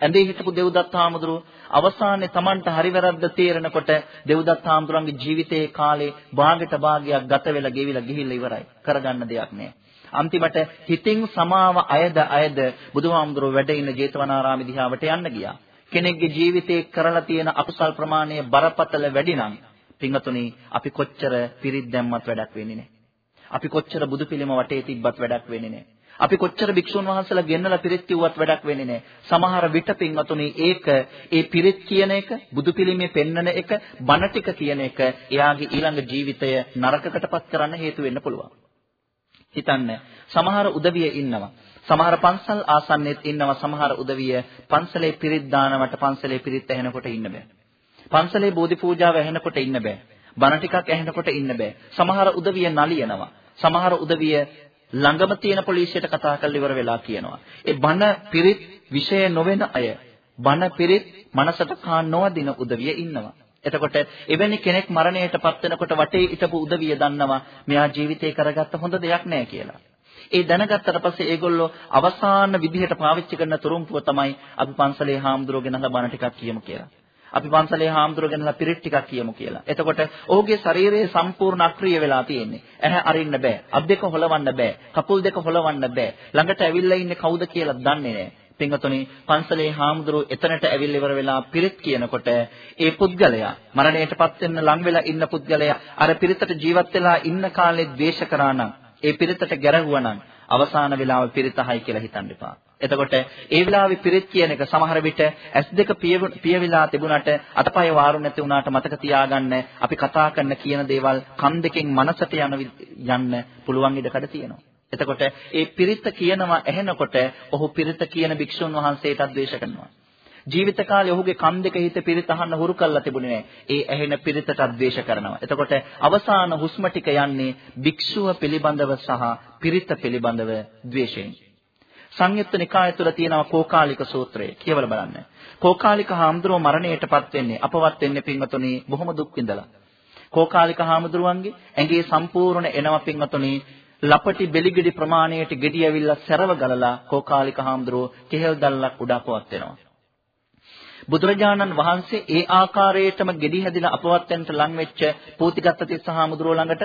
ඇඳේ හිටපු දෙව්දත් හාමුදුරුව අවසානයේ Tamanට හරි වැරද්ද තේරෙනකොට දෙව්දත් හාමුදුරන්ගේ ජීවිතයේ කාලේ භාගයට භාගයක් ගත වෙලා ගෙවිලා ගිහිල්ලා ඉවරයි. කරගන්න දෙයක් නෑ. අන්තිමට හිතින් සමාව අයද අයද බුදුහාමුදුරුව වැඩ ඉන්න ජේතවනාරාමේ දිහාවට යන්න ගියා. කෙනෙක්ගේ ජීවිතේ කරලා තියෙන අකුසල් ප්‍රමාණය බරපතල වැඩි නම් පින්වතුනි අපි කොච්චර පිරිත් දැම්මත් වැඩක් වෙන්නේ නැහැ. අපි කොච්චර බුදු පිළිම වටේ තිබ්බත් වැඩක් වෙන්නේ නැහැ. අපි කොච්චර භික්ෂුන් වහන්සේලා ගෙන්නලා පිරිත් කිව්වත් වැඩක් වෙන්නේ නැහැ. සමහර විට පින්වතුනි ඒක ඒ පිරිත් කියන එක බුදු පිළිමේ පෙන්නන එක බණ ටික කියන එක එයාගේ ඊළඟ ජීවිතය නරකකටපත් කරන්න හේතු වෙන්න පුළුවන්. හිතන්න සමහර උදවිය ඉන්නවා. සමහර පන්සල් ආසන්නෙත් ඉන්නවා සමහර උදවිය පන්සලේ පිරිත් දානවට පන්සලේ පිරිත් ඇහෙනකොට ඉන්න බෑ. පන්සලේ බෝධි පූජාව ඇහෙනකොට ඉන්න බෑ. බණ ටිකක් ඇහෙනකොට ඉන්න බෑ. සමහර උදවිය නලියනවා. සමහර උදවිය ළඟම තියෙන පොලිසියට කතා කරලා ඉවර වෙලා කියනවා. ඒ බණ පිරිත් විෂය නොවන අය බණ පිරිත් මනසට කා නොවදින උදවිය ඉන්නවා. එතකොට එවැනි කෙනෙක් මරණයටපත් වෙනකොට වටේ හිටපු උදවිය දන්නවා මෙයා ජීවිතේ කරගත්ත හොඳ දෙයක් නෑ කියලා. ඒ දැනගත්තට පස්සේ ඒගොල්ලෝ අවසාන විදිහට පාවිච්චි කරන තුරුම්පුව තමයි අපි පන්සලේ හාමුදුරුවෝ ගෙනහලා බණ ටිකක් කියමු කියලා. අපි පන්සලේ හාමුදුරුවෝ ගෙනලා පිරිත් ටිකක් කියමු කියලා. එතකොට ඔහුගේ ශරීරයේ සම්පූර්ණ අක්‍රිය වෙලා තියෙන්නේ. ඇහැ අරින්න බෑ. අත් දෙක හොලවන්න බෑ. කකුල් දෙක හොලවන්න බෑ. ළඟට ඇවිල්ලා ඉන්නේ කවුද කියලා දන්නේ නෑ. පින්වතුනි පන්සලේ හාමුදුරුවෝ එතනට ඇවිල්ලා ඉවර වෙලා පිරිත් කියනකොට ඒ පුද්ගලයා මරණයටපත් වෙන්න ලං වෙලා ඉන්න පුද්ගලයා අර පිරිතට ජීවත් වෙලා ඉන්න කාලේ ද්වේෂ කරා නම් ඒ පිරිතට ගැරහුවා නම් අවසාන වෙලාව පිරිතහයි කියලා හිතන්න එපා. එතකොට ඒ වෙලාවේ පිරිත් කියන එක සමහර විට S2 පියවිලා තිබුණාට අතපය වාරු නැති වුණාට මතක තියාගන්න අපි කතා කරන කියන දේවල් කන් දෙකෙන් මනසට යන යන්න පුළුවන් ඉඩකඩ තියෙනවා. එතකොට ඒ පිරිත කියනවා ඇහෙනකොට ඔහු පිරිත කියන භික්ෂුන් වහන්සේටත් ද්වේෂ කරනවා. ජීවිත කාලේ ඔහුගේ කන් දෙක හිත පිරිත අහන්න හුරු කරලා තිබුණේ නැහැ. ඒ ඇහෙන පිරිතට ද්වේෂ කරනවා. එතකොට අවසාන හුස්ම ටික යන්නේ භික්ෂුව පිළිබඳව සහ පිරිත පිළිබඳව ද්වේෂයෙන්. සංයුත්ත නිකාය තුළ තියෙනවා කෝකාලික සූත්‍රය. කියවල බලන්න. කෝකාලික හාමුදුරුව මරණයටපත් වෙන්නේ අපවත් වෙන්නේ පින්වතුනි බොහොම දුක් විඳලා. කෝකාලික හාමුදුරුවන්ගේ ඇඟේ සම්පූර්ණ එනවා පින්වතුනි ලපටි බෙලිගෙඩි ප්‍රමාණයට ගෙඩි ඇවිල්ලා සැරව ගලලා කෝකාලික හාමුදුරුවෝ කෙහෙල් දැල්ලක් උඩපවත් වෙනවා. බුදුරජාණන් වහන්සේ ඒ ආකාරයටම ගෙඩි හැදිලා අපවත් වෙනට ලං වෙච්ච පූතිගත්ත තිස්ස හාමුදුරුවෝ ළඟට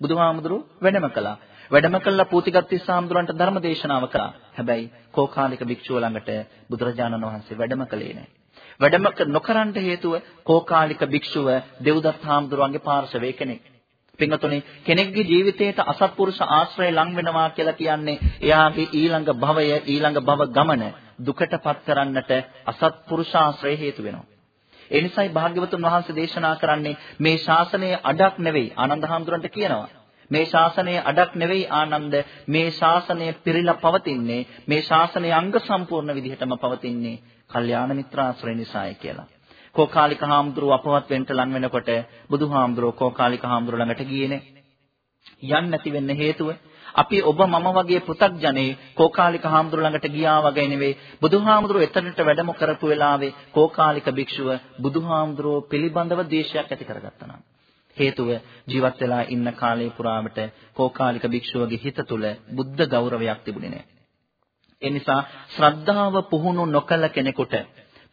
බුදුහාමුදුරුවෝ වැඩම කළා. වැඩම කළා පූතිගත් තිස්ස හාමුදුරන්ට ධර්ම දේශනාව කළා. හැබැයි කෝකාලික භික්ෂුව ළඟට බුදුරජාණන් වහන්සේ වැඩම කළේ නැහැ. වැඩම නොකරන්න හේතුව කෝකාලික භික්ෂුව දෙව්දත් හාමුදුරුවන්ගේ පාර්ශවයේ කෙනෙක්. පින්වතුනි කෙනෙක්ගේ ජීවිතයට අසත්පුරුෂ ආශ්‍රය ලං වෙනවා කියලා කියන්නේ එයාගේ ඊළඟ භවය ඊළඟ භව ගමන දුකටපත් කරන්නට අසත්පුරුෂ ආශ්‍රය හේතු වෙනවා. ඒ නිසායි භාග්‍යවතුන් වහන්සේ දේශනා කරන්නේ මේ ශාසනය අඩක් නෙවෙයි ආනන්ද හාමුදුරන්ට කියනවා. මේ ශාසනය අඩක් නෙවෙයි ආනන්ද මේ ශාසනය පිරීලා පවතින්නේ මේ ශාසනය අංග සම්පූර්ණ විදිහටම පවතින්නේ කල්යාණ මිත්‍රාශ්‍රය නිසායි කියලා. කෝකාලික හාමුදුරුව අපවත් වෙන්න ලං වෙනකොට බුදුහාමුදුරුව කෝකාලික හාමුදුරුව ළඟට ගියේ නේ. යන්න නැති වෙන්න හේතුව අපි ඔබ මම වගේ පෘථග්ජනේ කෝකාලික හාමුදුරුව ළඟට ගියා වගේ නෙවෙයි බුදුහාමුදුරුව එතනට වැඩම කරපු වෙලාවේ කෝකාලික භික්ෂුව බුදුහාමුදුරුව පිළිබඳව දේශයක් ඇති කරගත්තා නම් හේතුව ජීවත් වෙලා ඉන්න කාලේ පුරාමට කෝකාලික භික්ෂුවගේ හිත තුළ බුද්ධ ගෞරවයක් තිබුණේ නැහැ. ඒ නිසා ශ්‍රද්ධාව පුහුණු නොකළ කෙනෙකුට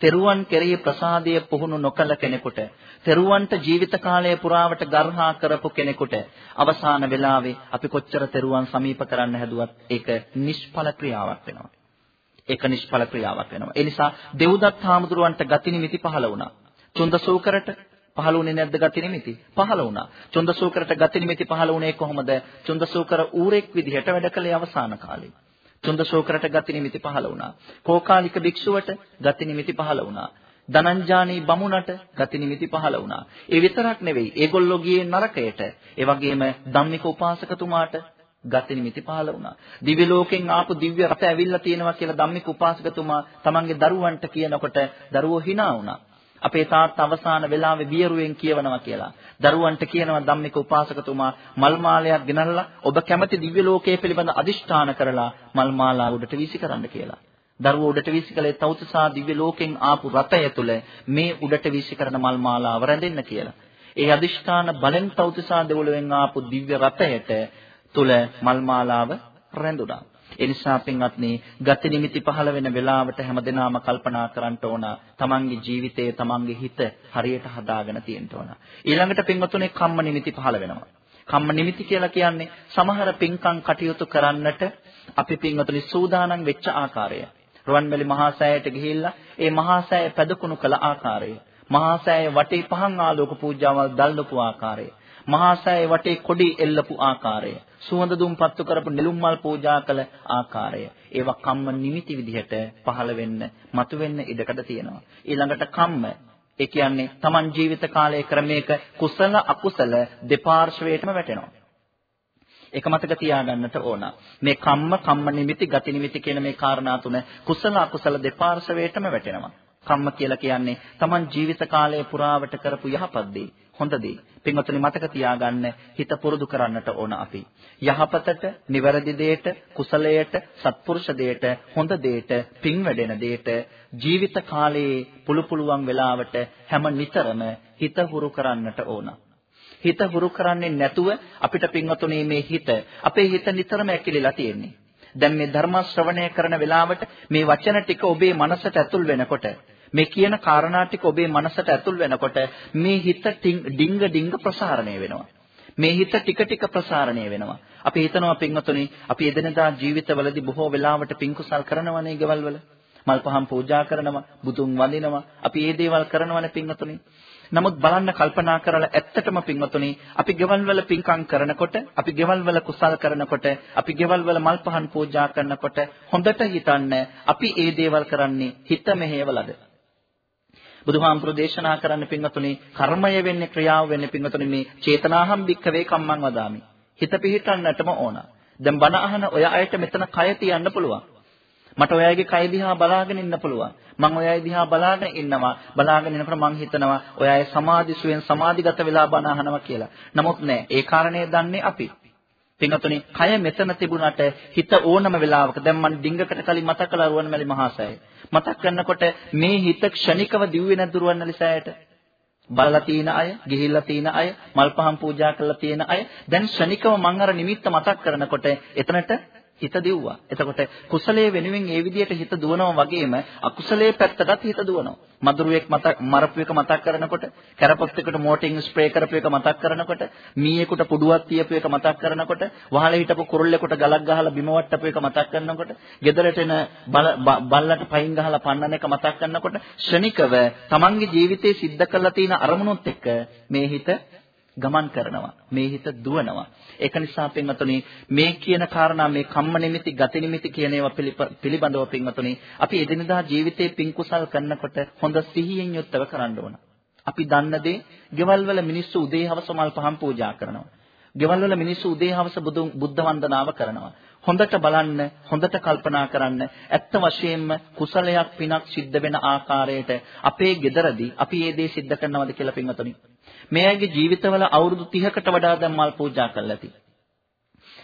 තෙරුවන් කෙරෙහි ප්‍රසාදය පුහුණු නොකළ කෙනෙකුට තෙරුවන්ට ජීවිත කාලය පුරාවට ගර්හා කරපු කෙනෙකුට අවසාන වෙලාවේ අපි කොච්චර තෙරුවන් සමීප කරන්න හැදුවත් ඒක නිෂ්ඵල ක්‍රියාවක් වෙනවා. ඒක නිෂ්ඵල ක්‍රියාවක් වෙනවා. ඒ නිසා දෙව්දත් හාමුදුරුවන්ට ගති නිමිති පහළ වුණා. චුන්දසූකරට පහළ වුණේ නැද්ද ගති නිමිති? පහළ වුණා. චුන්දසූකරට ගති නිමිති පහළ වුණේ කොහොමද? චුන්දසූකර ඌරෙක් විදිහට වැඩ කළේ අවසාන කාලේ. චුන්දශෝකරට ගති නිමිති පහළ වුණා. කෝකාලික භික්ෂුවට ගති නිමිති පහළ වුණා. දනංජානී බමුණට ගති නිමිති පහළ වුණා. ඒ විතරක් නෙවෙයි. ඒගොල්ලෝ ගියේ නරකයට. ඒ වගේම ධම්මික උපාසකතුමාට ගති නිමිති පහළ වුණා. දිව්‍ය ලෝකෙන් ආපු දිව්‍ය රත ඇවිල්ලා තියෙනවා කියලා ධම්මික උපාසකතුමා තමන්ගේ දරුවන්ට කියනකොට දරුවෝ hina වුණා. අපේ තාත්තා අවසාන වෙලාවේ වියරුවෙන් කියවනවා කියලා. දරුවන්ට කියනවා ධම්මික උපාසකතුමා මල් මාලයක් ගෙනල්ලා ඔබ කැමති දිව්‍ය ලෝකයේ පිළිබඳ අදිෂ්ඨාන කරලා මල් මාලා උඩට වීසි කරන්න කියලා. දරුවෝ උඩට වීසි කළේ තවුතසා දිව්‍ය ලෝකෙන් ආපු රතය තුල මේ උඩට වීසි කරන මල් මාලාව රැඳෙන්න කියලා. ඒ අදිෂ්ඨාන බලෙන් තවුතසා දෙවොලෙන් ආපු දිව්‍ය රතයට තුල මල් මාලාව රැඳුණා. ඒ නිසා පින්වත්නි ගති නිමිති පහළ වෙන වෙලාවට හැමදෙනාම කල්පනා කරන්න ඕන තමන්ගේ ජීවිතය තමන්ගේ හිත හරියට හදාගෙන තියෙන්න ඕන. ඊළඟට පින්වතුනේ කම්ම නිමිති පහළ වෙනවා. කම්ම නිමිති කියලා කියන්නේ සමහර පින්කම් කටයුතු කරන්නට අපි පින්වතුනි සූදානම් වෙච්ච ආකාරය. රුවන්වැලි මහා සෑයට ගිහිල්ලා ඒ මහා සෑය පැදකුණු කළ ආකාරය. මහා සෑය වටේ පහන් ආලෝක පූජාවල් දැල්වපු ආකාරය. මහා සෑය වටේ කොඩි එල්ලපු ආකාරය. සුවඳ දුම් පත්තු කරපු නෙළුම් මල් පූජා කළ ආකාරය ඒවා කම්ම නිමිති විදිහට පහළ වෙන්න මතුවෙන්න ඉඩකඩ තියෙනවා ඊළඟට කම්ම ඒ කියන්නේ Taman ජීවිත කාලයේ ක්‍රමයක කුසල අකුසල දෙපාර්ශ්වයටම වැටෙනවා ඒක මතක තියාගන්නට ඕන. මේ කම්ම, කම්ම නිමිති, ගති නිමිති කියන මේ කාරණා තුන කුසල අකුසල දෙපාර්ශ්වයටම වැටෙනවා. කම්ම කියලා කියන්නේ Taman ජීවිත කාලය පුරාවට කරපු යහපත් දේ, හොඳ දේ. පින්වතුනි මතක තියාගන්න හිත පුරුදු කරන්නට ඕන අපි. යහපතට, නිවැරදි දෙයට, කුසලයට, සත්පුරුෂ දෙයට, හොඳ දෙයට, පින් වැඩෙන දෙයට ජීවිත කාලයේ පුළු පුළුවන් වෙලාවට හැම නිතරම හිත හුරු කරන්නට ඕන. හිත හුරු කරන්නේ නැතුව අපිට පින්වතුනි මේ හිත අපේ හිත නිතරම ඇකිලිලා තියෙන්නේ. දැන් මේ ධර්ම ශ්‍රවණය කරන වෙලාවට මේ වචන ටික ඔබේ මනසට ඇතුල් වෙනකොට මේ කියන කාරණා ටික ඔබේ මනසට ඇතුල් වෙනකොට මේ හිත ඩිංග ඩිංග ප්‍රසාරණය වෙනවා. මේ හිත ටික ටික ප්‍රසාරණය වෙනවා. අපි හිතනවා පින්වතුනි අපි එදිනදා ජීවිතවලදී බොහෝ වෙලාවට පින්කුසල් කරනවනේ ගෙවල් වල. මල් පහන් පූජා කරනවා, බුදුන් වඳිනවා. අපි මේ දේවල් කරනවනේ පින්වතුනි. නමුත් බලන්න කල්පනා කරලා ඇත්තටම පින්වතුනි අපි ගෙවල් වල පින්කම් කරනකොට අපි ගෙවල් වල කුසල් කරනකොට අපි ගෙවල් වල මල් පහන් පූජා කරනකොට හොඳට හිතන්න අපි ඒ දේවල් කරන්නේ හිත මෙහෙवලද බුදුහාමුදුරු දේශනා කරන්න පින්වතුනි කර්මය වෙන්නේ ක්‍රියාව වෙන්නේ පින්වතුනි මේ චේතනාහම් භික්කවේ කම්මං වදාමි. හිත පිහිටන්නටම ඕන. දැන් බණ අහන ඔය අයට මෙතන කය තියන්න පුළුවන්. මට ඔයගේ කය දිහා බලාගෙන ඉන්න පුළුවන්. මම ඔයයි දිහා බලාගෙන ඉන්නවා. බලාගෙන ඉනකොට මං හිතනවා ඔයයි සමාධිසුවෙන් සමාධිගත වෙලා බණ අහනවා කියලා. නමුත් නෑ. ඒ කාරණේ දන්නේ අපි. පින්වතුනි, කය මෙතන තිබුණාට හිත ඕනම වෙලාවක දැන් මම ඩිංගකට කලින් මතක් කළා රුවන්මැලි මහා සෑය. මතක් කරනකොට මේ හිත ක්ෂණිකව දිව්වේ නැද්ද රුවන්වැලි සෑයට? බලලා තියෙන අය, ගිහිල්ලා තියෙන අය, මල් පහන් පූජා කරලා තියෙන අය දැන් ශනිකව මං අර නිමිත්ත මතක් කරනකොට එතනට හිත දිව්වා. එතකොට කුසලයේ වෙනුවෙන් ඒ විදිහට හිත දුවනවා වගේම අකුසලයේ පැත්තටත් හිත දුවනවා. මදුරුවෙක් මතක් මරපු එක මතක් කරනකොට, කැරපොත් එකට මෝටින් ස්ප්‍රේ කරපු එක මතක් කරනකොට, මීයකට පුඩුවක් තියපු එක මතක් කරනකොට, වහලේ හිටපු කුරුල්ලෙකුට ගලක් ගහලා බිම වට්ටපු එක මතක් කරනකොට, ගෙදරට එන බල්ලට පයින් ගහලා පන්නන එක මතක් කරනකොට, ශනිකව තමන්ගේ ජීවිතේ සිද්ධ කරලා තියෙන අරමුණුත් එක්ක මේ හිත ගමන් කරනවා. මේ හිත දුවනවා. ඒක නිසා පින්වතුනි මේ කියන කාරණා මේ කම්ම නිමිති, ගති නිමිති කියන ඒවා පිළිබඳව පින්වතුනි අපි එදිනදා ජීවිතේ පින් කුසල් කරනකොට හොඳ සිහියෙන් යුක්තව කරන්න ඕන. අපි දන්න දේ, ගෙවල් වල මිනිස්සු උදේ හවස මල් පහන් පූජා කරනවා. ගෙවල් වල මිනිස්සු උදේ හවස බුද්ධ වන්දනාව කරනවා. හොඳට බලන්න, හොඳට කල්පනා කරන්න. ඇත්ත වශයෙන්ම කුසලයක් පිනක් සිද්ධ වෙන ආකාරයට අපේ ගෙදරදී අපි මේ දේ සිද්ධ කරනවද කියලා පින්වතුනි මේ අයගේ ජීවිතවල අවුරුදු 30කට වඩා දැන් මල් පූජා කරලා ඇති.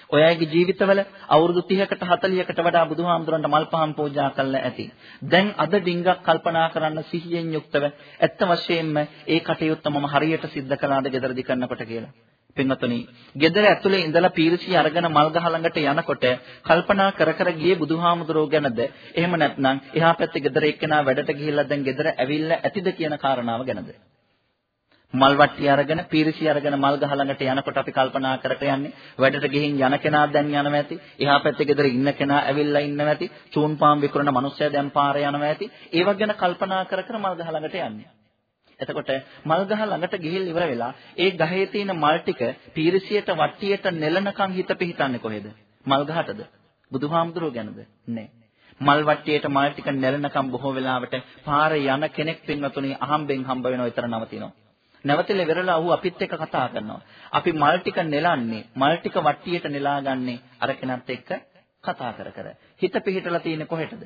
ඔය අයගේ ජීවිතවල අවුරුදු 30කට 40කට වඩා බුදුහාමුදුරන්ට මල් පහන් පූජා කරලා ඇති. දැන් අද ඩිංගක් කල්පනා කරන්න සිහියෙන් යුක්තව ඇත්ත වශයෙන්ම ඒ කටයුත්ත මම හරියට සිද්ධ කළාද ගෙදරදි කරනකොට කියලා. පින්වතුනි, ගෙදර ඇතුලේ ඉඳලා පීරිසිය අරගෙන මල් ගහ ළඟට යනකොට කල්පනා කර කර ගියේ බුදුහාමුදුරෝ ගැනද? එහෙම නැත්නම් එහා පැත්තේ ගෙදර එක්කෙනා වැඩට ගිහිල්ලා දැන් ගෙදර ඇවිල්ලා ඇතිද කියන කාරණාව ගැනද? මල් වට්ටි අරගෙන පීරිසි අරගෙන මල් ගහ ළඟට යනකොට අපි කල්පනා කරට යන්නේ වැඩට ගිහින් යන කෙනා දැන් යනවා ඇති එහා පැත්තේ ගෙදර ඉන්න කෙනා ඇවිල්ලා ඉන්නවා ඇති චූන් පාම් විකුණන මිනිස්සයා දැන් පාරේ යනවා ඇති. ඒව ගැන කල්පනා කර කර මල් ගහ ළඟට යන්නේ. එතකොට මල් ගහ ළඟට ගිහිල් ඉවර වෙලා ඒ ගහේ තියෙන මල් ටික පීරිසියට වට්ටියට නෙලනකම් හිත පිහිටන්නේ කොහෙද මල් ගහටද බුදුහාමුදුරුවෝ ගැනද නෑ මල් වට්ටියට මල් ටික නෙලනකම් බොහෝ වෙලාවට පාරේ යන කෙනෙක් පින්වතුනි අහම්බෙන් හම්බ වෙනවා විතර නවතිනවා නැවතලා ඉවරලා ඌ අපිත් එක්ක කතා කරනවා. අපි මල් ටික නෙලන්නේ, මල් ටික වට්ටියට නෙලාගන්නේ අර කෙනත් එක්ක කතා කර කර. හිත පිහිටලා තියෙන්නේ කොහෙටද?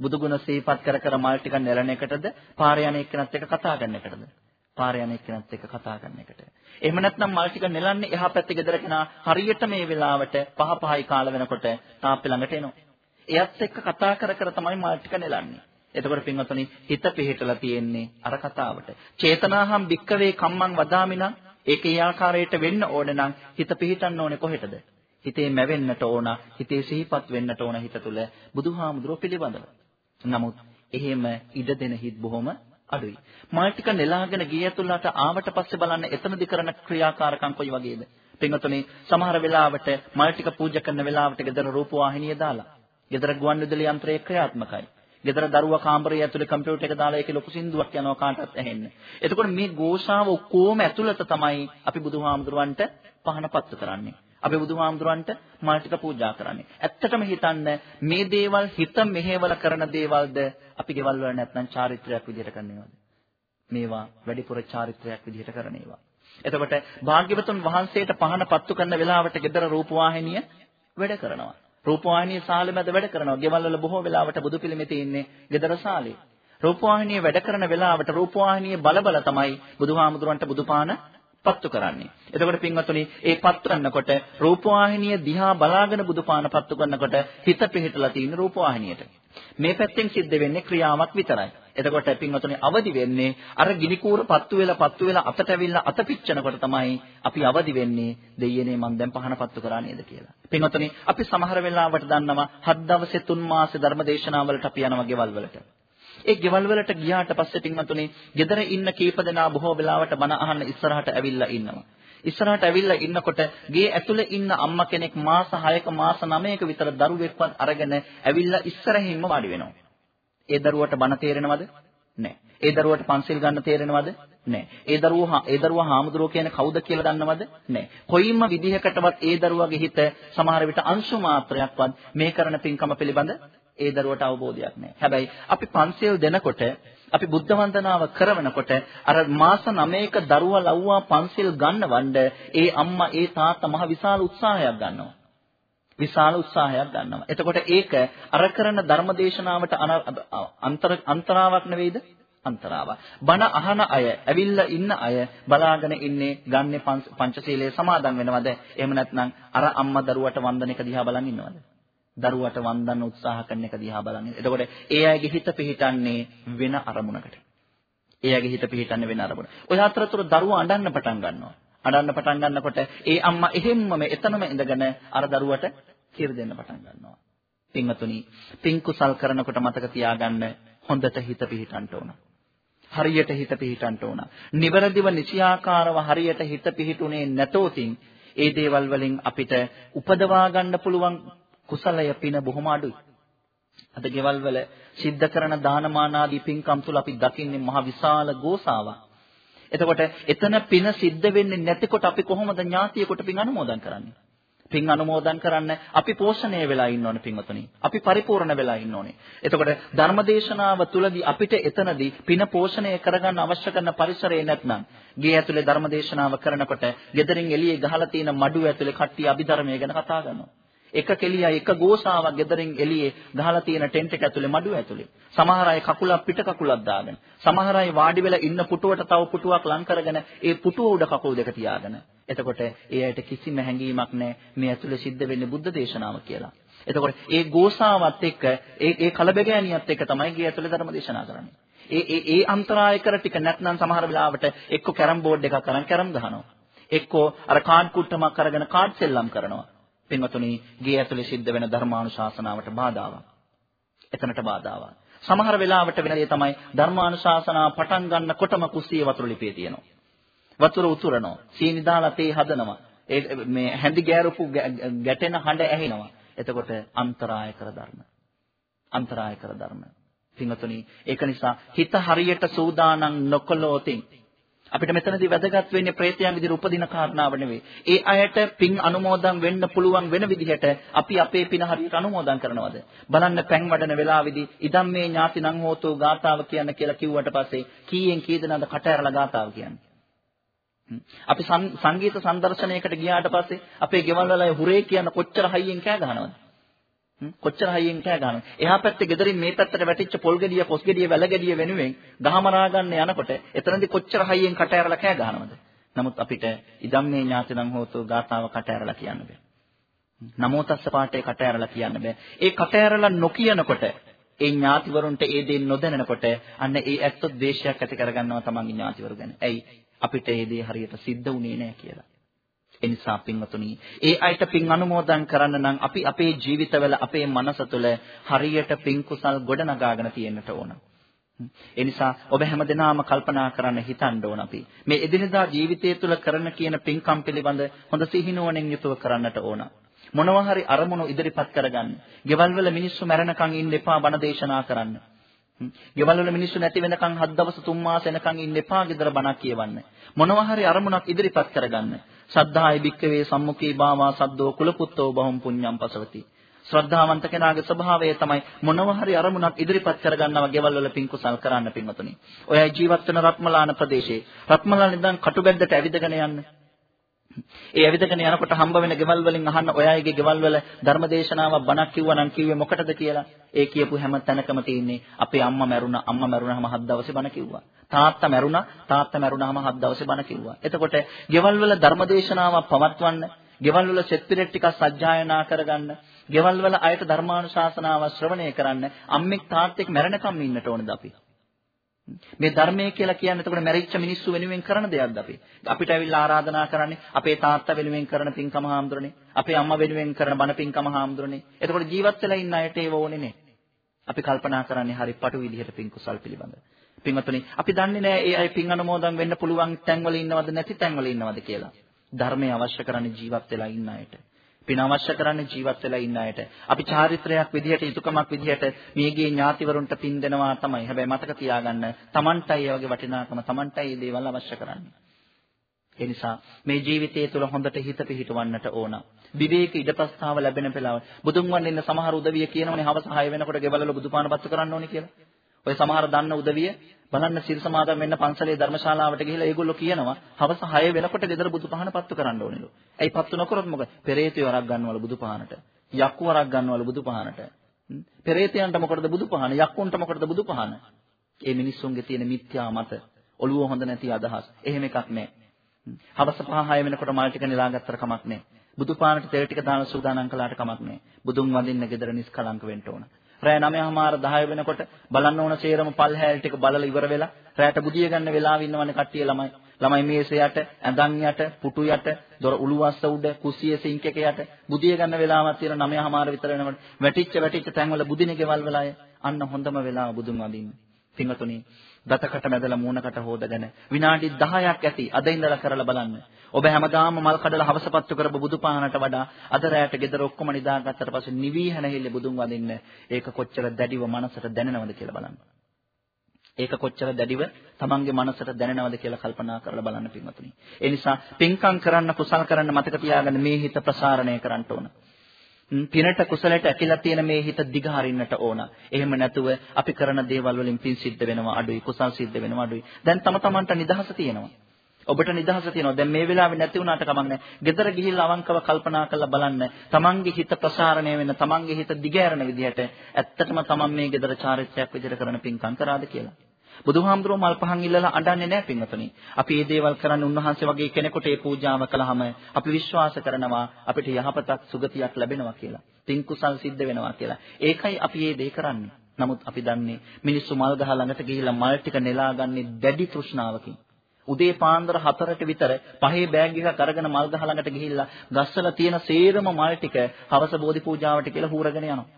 බුදුගුණ සිහිපත් කර කර මල් ටික නෙලන එකටද, පාරේ යන එක්කෙනත් එක්ක කතා කරන එකටද? පාරේ යන එක්කෙනත් එක්ක කතා කරන එකට. එහෙම නැත්නම් මල් ටික නෙලන්නේ එහා පැත්තේ ගෙදර කෙනා හරියට මේ වෙලාවට පහ පහයි කාල වෙනකොට තාප්පේ ළඟට එනවා. එයත් එක්ක කතා කර කර තමයි මල් ටික නෙලන්නේ. එතකොට පින්වතුනි හිත පිහිටලා තියෙන්නේ අර කතාවට. චේතනාහම් භික්කවේ කම්මං වදාමිනා ඒක ඒ ආකාරයට වෙන්න ඕන නම් හිත පිහිටන්න ඕනේ කොහෙටද? හිතේ මැවෙන්නට ඕන, හිතේ සිහිපත් වෙන්නට ඕන හිත තුල බුදුහාමුදුරුව පිළිබඳව. නමුත් එහෙම ඉඩ දෙන හිත් බොහොම අඩුයි. මල් ටික නෙලාගෙන ගිය ඇතුළට ආවට පස්සේ බලන්න එතනදි කරන ක්‍රියාකාරකම් කොයි වගේද? පින්වතුනි සමහර වෙලාවට මල් ටික පූජා කරන වෙලාවට ගෙදර රූප වාහිනිය දාලා ගෙදර ගුවන් විදුලි යන්ත්‍රය ක්‍රියාත්මකයි. ගෙදර දරුවා කාමරයේ ඇතුලේ කම්පියුටර් එක දාලා ඒකේ ලොකු සින්දුවක් යනවා කාටවත් ඇහෙන්න. එතකොට මේ ഘോഷාව ඔක්කොම ඇතුළත තමයි අපි බුදුහාමුදුරන්ට පහන පත්තු කරන්නේ. අපි බුදුහාමුදුරන්ට මල් ටික පූජා කරන්නේ. ඇත්තටම හිතන්න මේ දේවල් හිත මෙහෙවල කරන දේවල්ද අපි ගෙවල් වල නැත්නම් චාරිත්‍රාක් විදිහට කරනේවද? මේවා වැඩිපුර චාරිත්‍රාක් විදිහට කරන ඒවා. එතකොට භාග්‍යවතුන් වහන්සේට පහන පත්තු කරන වෙලාවට ගෙදර රූපවාහිනිය වැඩ කරනවා. රූපවාහිනිය සාලේ මැද වැඩ කරනවා. ගෙවල් වල බොහෝ වෙලාවට බුදු පිළිමේ තියෙන්නේ ගෙදර සාලේ. රූපවාහිනිය වැඩ කරන වෙලාවට රූපවාහිනිය බල බල තමයි බුදුහාමුදුරන්ට බුදුපාන පත්තු කරන්නේ. එතකොට පින්වත්තුනි, ඒ පත්තු කරනකොට රූපවාහිනිය දිහා බලාගෙන බුදුපාන පත්තු කරනකොට හිත පිහිටලා තියෙන රූපවාහිනියට. මේ පැත්තෙන් සිද්ධ වෙන්නේ ක්‍රියාවක් විතරයි. එතකොට පින්වතුනි අවදි වෙන්නේ අර ගිනි කූර පත්තු වෙලා පත්තු වෙලා අතට ඇවිල්ලා අත පිච්චනකොට තමයි අපි අවදි වෙන්නේ දෙයියනේ මං දැන් පහන පත්තු කරා නේද කියලා. පින්වතුනි අපි සමහර වෙලාවට දන්නවා හත් දවසේ තුන් මාසේ ධර්මදේශනාවලට අපි යනවා ගෙවල් වලට. ඒ ගෙවල් වලට ගියාට පස්සේ පින්වතුනි ගෙදර ඉන්න කීප දෙනා බොහෝ වෙලාවට බණ අහන්න ඉස්සරහට ඇවිල්ලා ඉන්නවා. ඉස්සරහට ඇවිල්ලා ඉන්නකොට ගේ ඇතුලේ ඉන්න අම්මා කෙනෙක් මාස 6ක මාස 9ක විතර දරුවෙක්වත් අරගෙන ඇවිල්ලා ඉස්සරහින්ම වාඩි වෙනවා. ඒ දරුවට බණ තේරෙනවද? නැහැ. ඒ දරුවට පන්සිල් ගන්න තේරෙනවද? නැහැ. ඒ දරුවා ඒ දරුවා හාමුදුරුවෝ කියන්නේ කවුද කියලා දන්නවද? නැහැ. කොයින්ම විදිහකටවත් ඒ දරුවාගේ හිත සමහර විට අංශු මාත්‍රයක්වත් මේ කරන පින්කම පිළිබඳ ඒ දරුවට අවබෝධයක් නැහැ. හැබැයි අපි පන්සිල් දෙනකොට අපි බුද්ධ වන්දනාව කරනකොට අර මාස 9ක දරුවා ලව්වා පන්සිල් ගන්නවඬ ඒ අම්මා ඒ තාත්තා මහ විශාල උත්සාහයක් ගන්නවා. විශාල උත්සාහයක් ගන්නවා. එතකොට ඒක අර කරන ධර්මදේශනාවට අන්තර අන්තරාවක් නෙවෙයිද? අන්තරාවක්. බණ අහන අය, ඇවිල්ලා ඉන්න අය බලාගෙන ඉන්නේ ගන්නේ පංචශීලයේ සමාදන් වෙනවද? එහෙම නැත්නම් අර අම්මා දරුවට වන්දන එක දිහා බලන් ඉන්නවද? දරුවට වන්දන උත්සාහ කරන එක දිහා බලන්නේ. එතකොට ඒ අයගේ හිත පිහිටන්නේ වෙන අරමුණකට. එයාගේ හිත පිහිටන්නේ වෙන අරමුණ. ඔය අතරතුර දරුවා අඬන්න පටන් ගන්නවා. අඬන්න පටන් ගන්නකොට ඒ අම්මා එහෙම්මම එතනම ඉඳගෙන අර දරුවට කිරි දෙන්න පටන් ගන්නවා. පින්වතුනි, පින් කුසල් කරනකොට මතක තියාගන්න හොඳට හිත පිහිටන්න ඕන. හරියට හිත පිහිටන්න ඕන. නිවැරදිව නිසියාකාරව හරියට හිත පිහිටුනේ නැතෝතින් ඒ දේවල් වලින් අපිට උපදවා ගන්න පුළුවන් කුසලය පින බොහොම අඩුයි. අද ගෙවල් වල සිද්ධ කරන දානමාන ආදී පින්කම් තුල අපි දකින්නේ මහ විශාල ගෝසාවක්. එතකොට එතන පින සිද්ධ වෙන්නේ නැතිකොට අපි කොහොමද ඥාතියෙකුට පින් අනුමෝදන් කරන්නේ? පින් අනුමෝදන් කරන්න අපි පෝෂණය වෙලා ඉන්න ඕනේ පින්වතුනි. අපි පරිපූර්ණ වෙලා ඉන්න ඕනේ. එතකොට ධර්මදේශනාව තුළදී අපිට එතනදී පින පෝෂණය කරගන්න අවශ්‍ය කරන පරිසරය නැත්නම් ගේ ඇතුලේ ධර්මදේශනාව කරනකොට ගෙදරින් එළියේ ගහලා තියෙන මඩුව ඇතුලේ කට්ටිය අභිධර්මය ගැන කතා කරනවා. එක කෙලියයි එක ගෝසාවක් ගෙදරින් එළියේ ගහලා තියෙන ටෙන්ට් එක ඇතුලේ මඩුව ඇතුලේ. සමහර අය කකුලක් පිට කකුලක් දාගෙන. සමහර අය වාඩි වෙලා ඉන්න පුටුවට තව පුටුවක් ලං කරගෙන ඒ පුටුව උඩ කකුල් දෙක තියාගෙන. එතකොට ඒ අයට කිසිම හැඟීමක් නැහැ මේ ඇතුලේ සිද්ධ වෙන්නේ බුද්ධ දේශනාව කියලා. එතකොට ඒ ගෝසාවත් එක්ක ඒ ඒ කලබගෑනියත් එක්ක තමයි ගේ ඇතුලේ ධර්ම දේශනා කරන්නේ. ඒ ඒ ඒ අන්තරාය කර ටික නැත්නම් සමහර වෙලාවට එක්ක කැරම් බෝඩ් එකක් අරන් කැරම් ගහනවා. එක්කෝ අර කාඩ් කුට්ටමක් අරගෙන කාඩ් සෙල්ලම් කරනවා. පින්වතුනි, ගේ ඇතුලේ සිද්ධ වෙන ධර්මානුශාසනාවට බාධාවක්. එතනට බාධාවක්. සමහර වෙලාවට වෙන දේ තමයි ධර්මානුශාසනාව පටන් ගන්නකොටම කුස්සියේ වතුර ලිපේ තියෙනවා. වතුර උතුරනවා. සීනි දාලා තේ හදනවා. ඒ මේ හැඳි ගෑරුපු ගැටෙන හඬ ඇහෙනවා. එතකොට අන්තරාය කර ධර්ම. අන්තරාය කර ධර්ම. පින්වතුනි, ඒක නිසා හිත හරියට සූදානම් නොකළොතින් අපිට මෙතනදී වැදගත් වෙන්නේ ප්‍රේතයන් විදිහට උපදින කාරණාව නෙවෙයි. ඒ අයට පින් අනුමෝදන් වෙන්න පුළුවන් වෙන විදිහට අපි අපේ පින හරියට අනුමෝදන් කරනවද? බලන්න පැන් වඩන වෙලාවේදී ඉදම් මේ ඥාතිනම් හෝතෝ ගාතාව කියන්න කියලා කිව්වට පස්සේ කීයෙන් කී දෙනාද කට ඇරලා ගාතාව කියන්නේ? අපි සංගීත සංදර්ශනයකට ගියාට පස්සේ අපේ ගෙවල් වල හුරේ කියන කොච්චර හයියෙන් කෑ ගහනවද? කොච්චර හයියෙන් කෑ ගහනවද? එහා පැත්තේ ගෙදරින් මේ පැත්තට වැටිච්ච පොල් ගෙඩිය, පොස් ගෙඩිය, වැල ගෙඩිය වෙනුවෙන් ගහමරා ගන්න යනකොට එතනදී කොච්චර හයියෙන් කට ඇරලා කෑ ගහනවද? නමුත් අපිට ඉදම් මේ ඥාතිනම් හෝතු ගාතාව කට ඇරලා කියන්න බෑ. නමෝ තස්ස පාඨේ කට ඇරලා කියන්න බෑ. ඒ කට ඇරලා නොකියනකොට ඒ ඥාතිවරුන්ට ඒ දේ නොදැනෙනකොට අන්න ඒ ඇත්ත ද්වේෂයක් ඇති කරගන්නවා තමන්ගේ ඥාතිවරු ගැන. ඇයි? අපිට ඒ දේ හරියට සිද්ධ වුණේ නැහැ කියලා. ඒ නිසා පින්වතුනි, ඒ අයට පින් අනුමෝදන් කරන්න නම් අපි අපේ ජීවිතවල අපේ මනස තුළ හරියට පින් කුසල් ගොඩනගාගෙන තියෙන්නට ඕන. ඒ නිසා ඔබ හැමදෙනාම කල්පනා කරන්න හිතන්න ඕන අපි. මේ එදිනදා ජීවිතය තුළ කරන කියන පින්කම් පිළිබඳ හොඳ සිහිනුවණින් යුතුව කරන්නට ඕන. මොනවා හරි අරමුණු ඉදිරිපත් කරගන්න. ගෙවල් වල මිනිස්සු මැරෙනකන් ඉන්න එපා බණ දේශනා කරන්න. ගෙවල් වල මිනිස්සු නැති වෙනකන් හත් දවස් තුන් මාස එනකන් ඉන්න එපා ගෙදර බණක් කියවන්න. මොනවා හරි අරමුණක් ඉදිරිපත් කරගන්න. සද්ධායි භික්කවේ සම්මුඛී භාවා සද්දෝ කුලපුත්තෝ බහුම් පුඤ්ඤම් පසවති. ශ්‍රද්ධාවන්ත කෙනාගේ ස්වභාවය තමයි මොනවා හරි අරමුණක් ඉදිරිපත් කරගන්නවා ගෙවල් වල පින් කුසල් කරන්න පින්වතුනි. ඔයයි ජීවත් වෙන රත්මලාන ප්‍රදේශයේ රත්මලාන ඉඳන් කටුබැද්දට ඇවිදගෙන යන්න. ඒ ඇවිදගෙන යනකොට හම්බ වෙන ගෙවල් වලින් අහන්න ඔය අයගේ ගෙවල් වල ධර්මදේශනාවක් බණක් කිව්වනම් කිව්වේ මොකටද කියලා. ඒ කියපු හැම තැනකම තියෙන්නේ අපේ අම්මා මැරුණා අම්මා මැරුණාම හත් දවසේ බණ කිව්වා. තාත්තා මැරුණා තාත්තා මැරුණාම හත් දවසේ බණ කිව්වා. එතකොට ගෙවල් වල ධර්මදේශනාවක් පවත්වන්න, ගෙවල් වල සෙත් පිරෙට් ටිකක් සජ්ජායනා කරගන්න, ගෙවල් වල අයට ධර්මානුශාසනාව ශ්‍රවණය කරන්න අම්මෙක් තාත්තෙක් මැරෙනකම් ඉන්නට ඕනද අපි? මේ ධර්මය කියලා කියන්නේ එතකොට මැරිච්ච මිනිස්සු වෙනුවෙන් කරන දෙයක්ද අපි? අපිට ඇවිල්ලා ආරාධනා කරන්නේ අපේ තාත්තා වෙනුවෙන් කරන පින්කම හාමුදුරනේ. අපේ අම්මා වෙනුවෙන් කරන බණ පින්කම හාමුදුරනේ. එතකොට ජීවත් වෙලා ඉන්න අයට ඒව ඕනේ නේ. අපි කල්පනා කරන්නේ හරි පටු විදිහට පින් කුසල් පිළිබඳ. පින්වතුනි, අපි දන්නේ නැහැ ඒ අය පින් අනුමෝදන් වෙන්න පුළුවන් තැන්වල ඉන්නවද නැති තැන්වල ඉන්නවද කියලා. ධර්මය අවශ්‍ය කරන්නේ ජීවත් වෙලා ඉන්න අයට. පින අවශ්‍ය කරන්නේ ජීවත් වෙලා ඉන්න අයට. අපි චාරිත්‍රයක් විදිහට යුතුයකමක් විදිහට මේගේ ඥාතිවරුන්ට පින් දෙනවා තමයි. හැබැයි මතක තියාගන්න Tamanටයි ඒ වගේ වටිනාකම Tamanටයි මේ දේවල් අවශ්‍ය කරන්නේ. ඒ නිසා මේ ජීවිතය තුළ හොඳට හිත පිහිටවන්නට ඕන. විවේක ඉඩපස්තාව ලැබෙන පළව. බුදුන් වහන්සේ ඉන්න සමහර උදවිය කියනවනේ හවස 6 වෙනකොට ගෙවල් වල බුදුපාන පත්තු කරන්න ඕනේ කියලා. ඔය සමහර දන්න උදවිය බලන්න සිල් සමාදන් වෙන්න පන්සලේ ධර්මශාලාවට ගිහිල්ලා ඒගොල්ලෝ කියනවා හවස 6 වෙනකොට ගෙදර බුදුපහන පත්තු කරන්න ඕනෙලු. ඇයි පත්තු නොකරොත් මොකද? පෙරේතයෝ වරක් ගන්නවලු බුදුපහනට. යක්කු වරක් ගන්නවලු බුදුපහනට. පෙරේතයන්ට මොකටද බුදුපහන? යක්කුන්ට මොකටද බුදුපහන? ඒ මිනිස්සුන්ගේ තියෙන මිත්‍යා මත ඔළුව හොඳ නැති අදහස්. එහෙම එකක් නැහැ. හවස 5 6 වෙනකොට මල් ටික නෙලා ගත්තර කමක් නැහැ. බුදුපානට තෙල් ටික දාන සූදානම් කළාට කමක් නැහැ. බුදුන් වඳින්න ගෙදර නිස්කලංක වෙන්න ඕන. රෑ 9:00මාර 10 වෙනකොට බලන්න ඕන සේරම පල් හැල් ටික බලලා ඉවර වෙලා රැයට බුදිය ගන්න වෙලාව ඉන්නවනේ කට්ටිය ළමයි. ළමයි මේසේ යට, ඇඳන් යට, පුටු යට, දොර උළුවස්ස උඩ, කුස්සිය සිංක් එක යට බුදිය ගන්න වෙලාවක් තියෙන 9:00මාර විතර වෙනකොට වැටිච්ච වැටිච්ච තැන්වල බුදින ගෙවල් වලය අන්න හොඳම වෙලාව බුදුන් වදින්න. පින්වතුනි දතකට මැදලා මූණකට හොදගෙන විනාඩි 10ක් ඇති අද ඉඳලා කරලා බලන්න. ඔබ හැමදාම මල් කඩලා හවසපත්තු කරපු බුදුපානට වඩා අද රැයට ගෙදර ඔක්කොම නිදාගත්තට පස්සේ නිවි හැනහිල්ල බුදුන් වදින්න ඒක කොච්චර දැඩිව මනසට දැනෙනවද කියලා බලන්න. ඒක කොච්චර දැඩිව තමන්ගේ මනසට දැනෙනවද කියලා කල්පනා කරලා බලන්න පින්වතුනි. ඒ නිසා පින්කම් කරන්න කුසල් කරන්න මතක තියාගන්න මේ හිත ප්‍රසාරණය කරන්න ඕන. පිනට කුසලයට ඇකිලා තියෙන මේ හිත දිගහරින්නට ඕන. එහෙම නැතුව අපි කරන දේවල් වලින් පින් සිද්ධ වෙනවා අඩුයි, කුසල් සිද්ධ වෙනවා අඩුයි. දැන් තම තමන්ට නිදහස තියෙනවා. ඔබට නිදහස තියෙනවා. දැන් මේ වෙලාවේ නැති වුණාට කමක් නැහැ. ගෙදර ගිහිල්ලා අවංකව කල්පනා කරලා බලන්න. තමන්ගේ හිත ප්‍රසාරණය වෙන, තමන්ගේ හිත දිගහැරෙන විදිහට ඇත්තටම තමන් මේ ගෙදර චාරිත්‍රාක් විදිහට කරන පින්කම් කරාද කියලා. බුදුහාමුදුරුවෝ මල් පහන් ඉල්ලලා අඬන්නේ නැහැ පින්වතුනි. අපි මේ දේවල් කරන්නේ උන්වහන්සේ වගේ කෙනෙකුට ඒ පූජාව කළාම අපි විශ්වාස කරනවා අපිට යහපතක් සුගතියක් ලැබෙනවා කියලා. පින් කුසල් සිද්ධ වෙනවා කියලා. ඒකයි අපි මේ දේ කරන්නේ. නමුත් අපි දන්නේ මිනිස්සු මල් ගහ ළඟට ගිහිල්ලා මල් ටික නෙලාගන්නේ දැඩි තෘෂ්ණාවකින්. උදේ පාන්දර 4ට විතර පහේ බෑග් එකක් අරගෙන මල් ගහ ළඟට ගිහිල්ලා ගස්වල තියෙන සේරම මල් ටික හවස බෝධි පූජාවට කියලා හූරගෙන යනවා.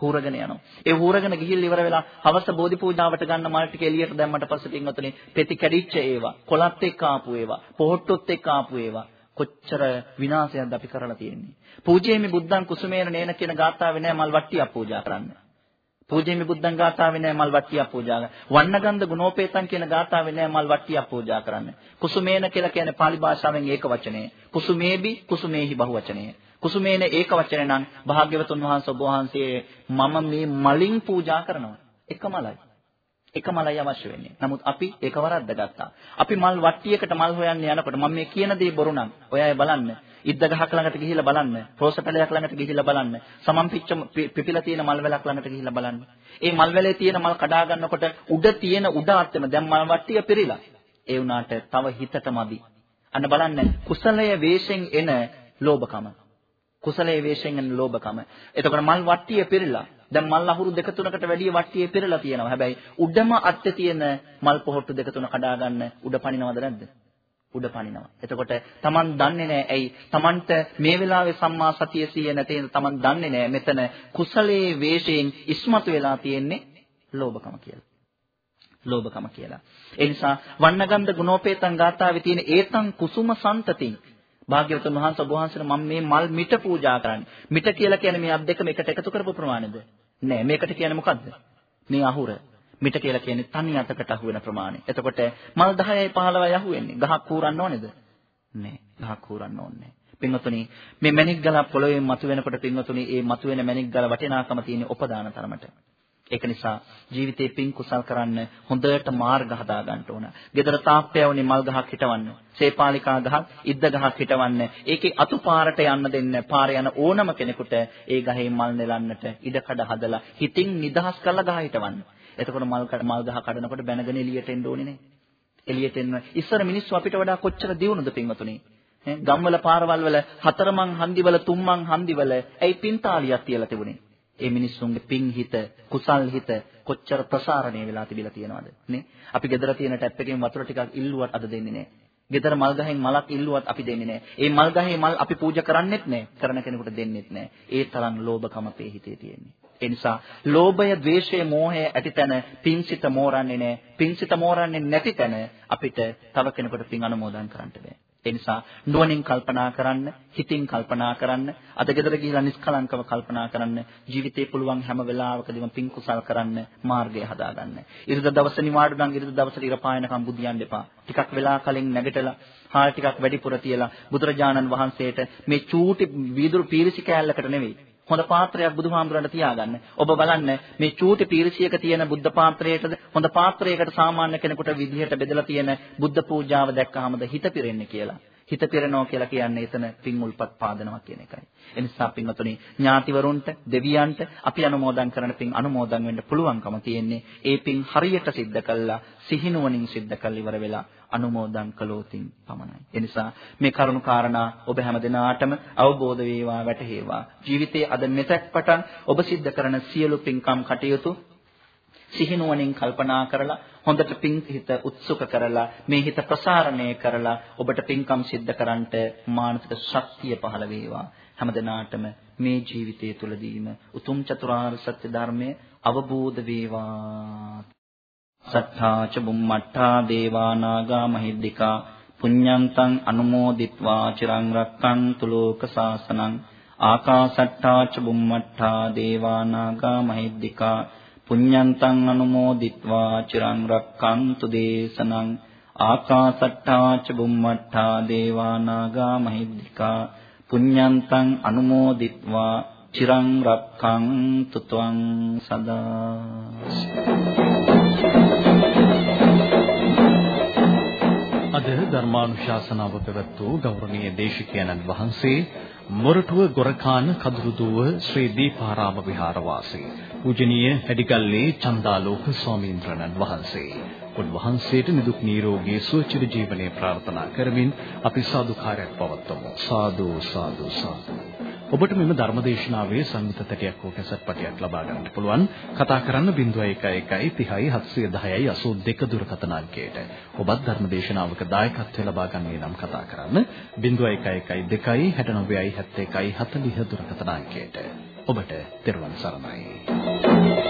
හූරගෙන යනවා. ඒ හූරගෙන ගිහිල්ලා ඉවර වෙලා හවස බෝධි පූජාවට ගන්න මල් ටික එළියට දැම්මට පස්සේ පින්වතුනි පෙති කැඩිච්ච ඒවා, කොලත් එක්ක ආපු ඒවා, පොහොට්ටොත් එක්ක ආපු ඒවා කොච්චර විනාශයක්ද අපි කරලා තියෙන්නේ. පූජේමි බුද්ධං කුසුමේන නේන කියන ගාථාවේ නෑ මල් වට්ටියක් පූජා කරන්න. පූජේමි බුද්ධං ගාථාවේ නෑ මල් වට්ටියක් පූජා කරන්න. වන්නගන්ධ ගුණෝපේතං කියන ගාථාවේ නෑ මල් වට්ටියක් පූජා කරන්න. කුසුමේන කියලා කියන්නේ pāli භාෂාවෙන් ඒක වචනය. කුසුමේබි කුසුමේහි බහුවචනය. කුසුමේන ඒක වචනේ නම් භාග්‍යවතුන් වහන්සේ ඔබ වහන්සේ මම මේ මලින් පූජා කරනවා. එක මලයි. එක මලයි අවශ්‍ය වෙන්නේ. නමුත් අපි ඒක වරද්දගත්තා. අපි මල් වට්ටියකට මල් හොයන්න යනකොට මම මේ කියන දේ බොරු නම් ඔයයි බලන්න. ඉද්ද ගහක් ළඟට ගිහිල්ලා බලන්න. රෝස පැලයක් ළඟට ගිහිල්ලා බලන්න. සමම් පිච්ච පිපිලා තියෙන මල් වැලක් ළඟට ගිහිල්ලා බලන්න. ඒ මල් වැලේ තියෙන මල් කඩා ගන්නකොට උඩ තියෙන උඩ අත්තම දැන් මල් වට්ටිය පිරීලා. ඒ වුණාට තව හිතට මදි. අන්න බලන්න කුසලය වේශෙන් එන ලෝභකම. කුසලයේ වේශයෙන් එන ලෝභකම. එතකොට මල් වට්ටිය පෙරලා. දැන් මල් අහුරු දෙක තුනකට වැඩිය වට්ටිය පෙරලා තියෙනවා. හැබැයි උඩම අත්තේ තියෙන මල් පොහොට්ටු දෙක තුන කඩා ගන්න උඩ පනිනවද නැද්ද? උඩ පනිනවා. එතකොට Taman දන්නේ නැහැ ඇයි Tamanට මේ වෙලාවේ සම්මා සතිය සිය නැති Taman දන්නේ නැහැ මෙතන කුසලයේ වේශයෙන් ඉස්මතු වෙලා තියෙන්නේ ලෝභකම කියලා. ලෝභකම කියලා. ඒ නිසා වන්නගන්ධ ගුණෝපේතං ගාථාවේ තියෙන ඒතං කුසුම සන්තතින් භාග්‍යවතුන් වහන්සේ ඔබ වහන්සේට මම මේ මල් මිට පූජා කරන්නේ. මිට කියලා කියන්නේ මේ අත් දෙකම එකට එකතු කරපු ප්‍රමාණයද? නෑ මේකට කියන්නේ මොකද්ද? මේ අහුර. මිට කියලා කියන්නේ තනි අතකට අහු වෙන ප්‍රමාණය. එතකොට මල් 10යි 15යි අහු වෙන්නේ. ගහක් කූරන්න ඕනේද? නෑ. ගහක් කූරන්න ඕනේ පින්වතුනි මේ මණික් ගල පොළොවේ මතුවෙනකොට පින්වතුනි මේ මතුවෙන මණික් ගල වටිනාකම තියෙන උපදාන තරමට. ඒක නිසා ජීවිතේ පින් කුසල් කරන්න හොඳට මාර්ග හදා ගන්න ඕන. gedara තාප්පයවනේ මල් ගහක් හිටවන්න. සේපාලිකා ගහක්, ඉද්ද ගහක් හිටවන්න. ඒකේ අතු පාරට යන්න දෙන්න. පාරේ යන ඕනම කෙනෙකුට ඒ ගහේ මල් නෙලන්නට ඉඩකඩ හදලා හිතින් නිදහස් කරලා ගහ හිටවන්න. එතකොට මල් මල් ගහ කඩනකොට බැනගෙන එළියට එන්න ඕනේ නේ. එළියට එන්න. ඉස්සර මිනිස්සු අපිට වඩා කොච්චර දියුණුද පින්වතුනි? ගම්වල පාරවල් වල හතරමං හන්දිවල තුන්මං හන්දිවල ඇයි පින්තාලියක් තියලා තිබුණේ? ඒ මිනිස්සුන්ගේ පිං හිත, කුසල් හිත කොච්චර ප්‍රසාරණය වෙලා තිබිලා තියෙනවද නේ? අපි ගෙදර තියෙන ටැප් එකෙන් වතුර ටිකක් ඉල්ලුවත් අද දෙන්නේ නැහැ. ගෙදර මල් ගහෙන් මලක් ඉල්ලුවත් අපි දෙන්නේ නැහැ. ඒ මල් ගහේ මල් අපි පූජා කරන්නෙත් නැහැ. කරන කෙනෙකුට දෙන්නෙත් නැහැ. ඒ තරම් ලෝභකම අපේ හිතේ තියෙන්නේ. ඒ නිසා ලෝභය, ద్వේෂය, මෝහය ඇතිතන පිංසිත මෝරන්නේ නැහැ. පිංසිත මෝරන්නේ නැති තැන අපිට තව කෙනෙකුට පිං අනුමෝදන් කරන්න බෑ. ඒ නිසා නුවණින් කල්පනා කරන්න, හිතින් කල්පනා කරන්න, අද ගෙදර ගිහිලා නිෂ්කලංකව කල්පනා කරන්න, ජීවිතේ පුළුවන් හැම වෙලාවකදීම පින් කුසල් කරන්න මාර්ගය හදාගන්න. ඉරිද දවස නිවාඩු නම් ඉරිද දවසට ඉර පායනකම් බුදියන්න එපා. ටිකක් වෙලා කලින් නැගිටලා හාල් ටිකක් වැඩිපුර තියලා බුදුරජාණන් වහන්සේට මේ චූටි වීදුරු පීරිසි කෑල්ලකට නෙවෙයි හොඳ පාත්‍රයක් බුදුහාමුදුරන්ට තියාගන්න. ඔබ බලන්න මේ චූටි පීරිසියක තියෙන බුද්ධ පාත්‍රයකටද හොඳ පාත්‍රයකට සාමාන්‍ය කෙනෙකුට විදිහට බෙදලා තියෙන බුද්ධ පූජාව දැක්කහමද හිත පිරෙන්නේ කියලා. හිත පිරෙනවා කියලා කියන්නේ එතන පින් උල්පත් පාදනවා කියන එකයි. ඒ නිසා පින්වතුනි ඥාතිවරුන්ට දෙවියන්ට අපි අනුමෝදන් කරන පින් අනුමෝදන් වෙන්න පුළුවන්කම තියෙන්නේ. ඒ පින් හරියට සිද්ධ කළා සිහිනුවණින් සිද්ධ කළ ඉවර වෙලා අනුමෝදන් කළෝතින් පමණයි. ඒ නිසා මේ කරුණු කාරණා ඔබ හැම දිනාටම අවබෝධ වේවා වැටහේවා. ජීවිතයේ අද මෙතෙක් පටන් ඔබ සිද්ධ කරන සියලු පින්කම් කටයුතු සිහිනුවණින් කල්පනා කරලා හොඳට පිං හිත උත්සුක කරලා මේ හිත ප්‍රසාරණය කරලා ඔබට පිංකම් සිද්ධ කරන්නට මානසික ශක්තිය පහළ වේවා. හැමදෙනාටම මේ ජීවිතය තුළදීම උතුම් චතුරාර්ය සත්‍ය ධර්මය අවබෝධ වේවා. සත්තා ච බුම්මට්ටා දේවා නාග මහිද්దికා. පුඤ්ඤන්තං අනුමෝදිත්වා. චිරං රක්ඛන්තු ලෝක සාසනං. ආකාසට්ටා ච බුම්මට්ටා දේවා නාග මහිද්దికා. පුඤ්ඤන්තං අනුමෝදිත්වා චිරං රක්ඛන්තු දේශනං ආකාසට්ඨා ච බුම්මට්ඨා දේවා නාග මහිද්దికා පුඤ්ඤන්තං අනුමෝදිත්වා චිරං රක්ඛන්තු ත්වං සදා අද ධර්මානුශාසනාව පැවැත් වූ ගෞරවනීය දේශිකානන් වහන්සේ මොරටුව ගොරකාන කදුරුදුව ශ්‍රී දීපාරාම විහාරවාසී පූජනීය හැඩිගල්ලේ චන්දාලෝක ස්වාමීන් වහන්සේ. උන්වහන්සේට නිදුක් නිරෝගී සුවචිර ජීවනයේ ප්‍රාර්ථනා කරමින් අපි සාදුකාරයක් පවත්වමු. සාදු සාදු සාදු. ඔබට මෙම ධර්මදේශනාවේ සංගීත තැටියක් හෝ කැසට් පටියක් ලබා ගන්නට පුළුවන්. කතා කරන්න 0111 30 710යි 82 දුරකථන අංකයට ඔබත් ධර්මදේශනාවක දායකත්වය ලබා ගන්නේ නම් කතා කරන්න. 0111 2 69යි 71යි 40 දුරකථන අංකයට ඔබට තෙරුවන් සරණයි.